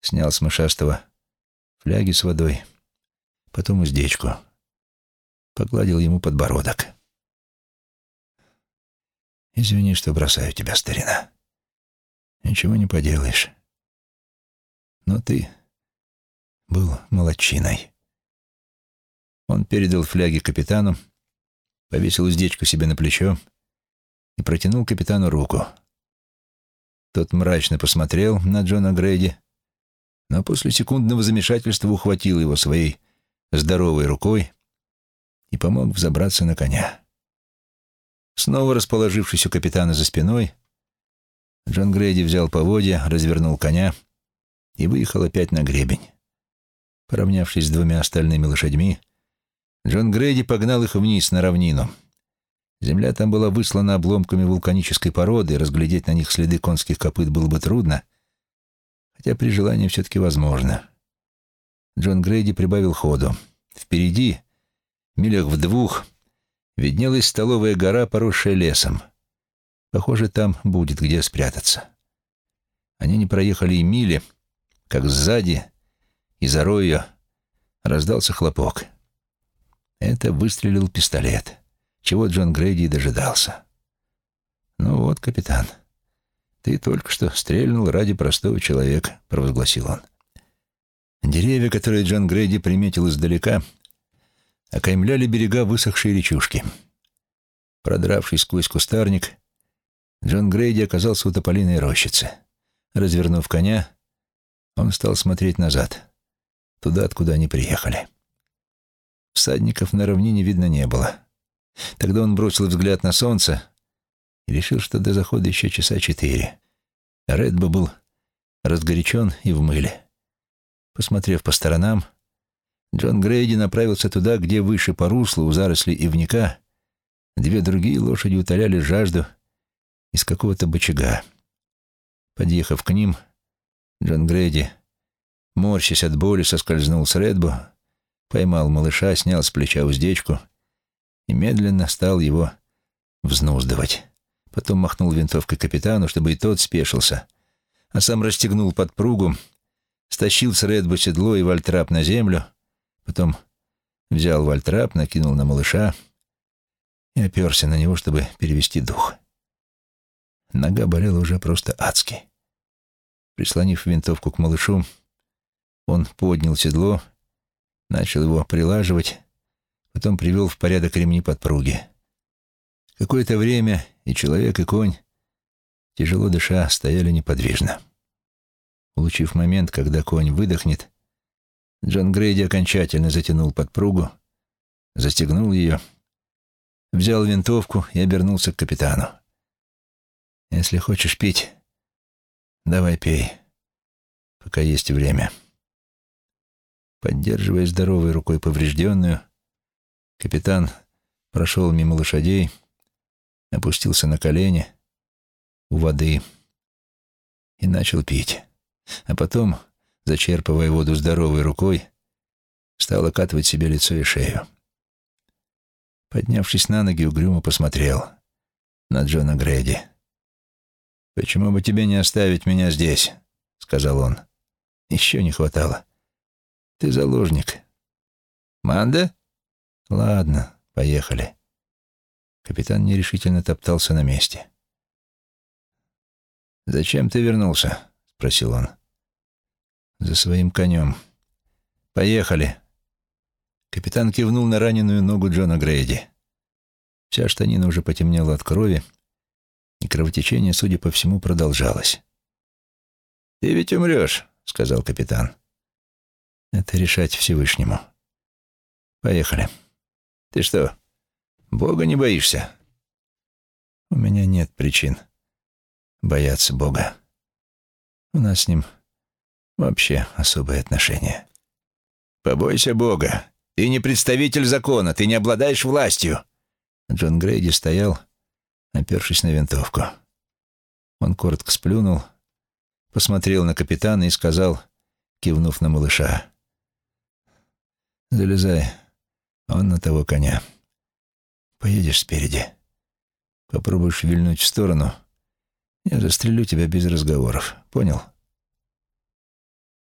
S1: Снял с мышастого фляги с водой, потом уздечку. Погладил ему подбородок. «Извини, что бросаю тебя, старина. Ничего не поделаешь. Но ты был молодчиной». Он передал фляги капитану, повесил уздечку себе на плечо и протянул капитану руку. Тот мрачно посмотрел на Джона Грейди, но после секундного замешательства ухватил его своей здоровой рукой и помог взобраться на коня. Снова расположившись у капитана за спиной, Джон Грейди взял поводья, развернул коня и выехал опять на гребень. Поравнявшись с двумя остальными лошадьми, Джон Грейди погнал их вниз на равнину. Земля там была выслана обломками вулканической породы, и разглядеть на них следы конских копыт было бы трудно, хотя при желании все-таки возможно. Джон Грейди прибавил ходу. Впереди, милях в двух, виднелась столовая гора, поросшая лесом. Похоже, там будет где спрятаться. Они не проехали и мили, как сзади, из ее раздался хлопок. Это выстрелил пистолет, чего Джон Грейди и дожидался. «Ну вот, капитан, ты только что стрельнул ради простого человека», — провозгласил он. Деревья, которые Джон Грейди приметил издалека, окаймляли берега высохшей речушки. Продравшись сквозь кустарник, Джон Грейди оказался у тополиной рощицы. Развернув коня, он стал смотреть назад, туда, откуда они приехали. Всадников на равнине видно не было. Тогда он бросил взгляд на солнце и решил, что до захода еще часа четыре. Редбо был разгорячен и в мыле. Посмотрев по сторонам, Джон Грейди направился туда, где выше по руслу у зарослей ивника две другие лошади утоляли жажду из какого-то бочага. Подъехав к ним, Джон Грейди, морщась от боли, соскользнул с Редбо поймал малыша, снял с плеча уздечку и медленно стал его взнуздывать. Потом махнул винтовкой капитану, чтобы и тот спешился, а сам расстегнул подпругу, стащил с Редбу седло и вальтрап на землю, потом взял вальтрап, накинул на малыша и оперся на него, чтобы перевести дух. Нога болела уже просто адски. Прислонив винтовку к малышу, он поднял седло начал его прилаживать, потом привел в порядок ремни подпруги. Какое-то время и человек, и конь, тяжело дыша, стояли неподвижно. Улучив момент, когда конь выдохнет, Джон Грейди окончательно затянул подпругу, застегнул ее, взял винтовку и обернулся к капитану. «Если хочешь пить, давай пей, пока есть время». Поддерживая здоровой рукой поврежденную, капитан прошел мимо лошадей, опустился на колени у воды и начал пить. А потом, зачерпывая воду здоровой рукой, стал окатывать себе лицо и шею. Поднявшись на ноги, угрюмо посмотрел на Джона Грейди. «Почему бы тебе не оставить меня здесь?» — сказал он. «Еще не хватало. Ты заложник. Манда? Ладно, Поехали». Капитан нерешительно топтался на месте. «Зачем ты вернулся?» — спросил он. «За своим конем. Поехали». Капитан кивнул на раненую ногу Джона Грейди. Вся штанина уже потемнела от крови, и кровотечение, судя по всему, продолжалось. «Ты ведь умрешь», — сказал капитан. «Это решать Всевышнему. Поехали. Ты что, Бога не боишься?» «У меня нет причин бояться Бога. У нас с ним вообще особые отношения». «Побойся Бога. Ты не представитель закона, ты не обладаешь властью». Джон Грейди стоял, опершись на винтовку. Он коротко сплюнул, посмотрел на капитана и сказал, кивнув на малыша, «Залезай, он на того коня. Поедешь спереди. Попробуешь вильнуть в сторону, я застрелю тебя без разговоров. Понял?»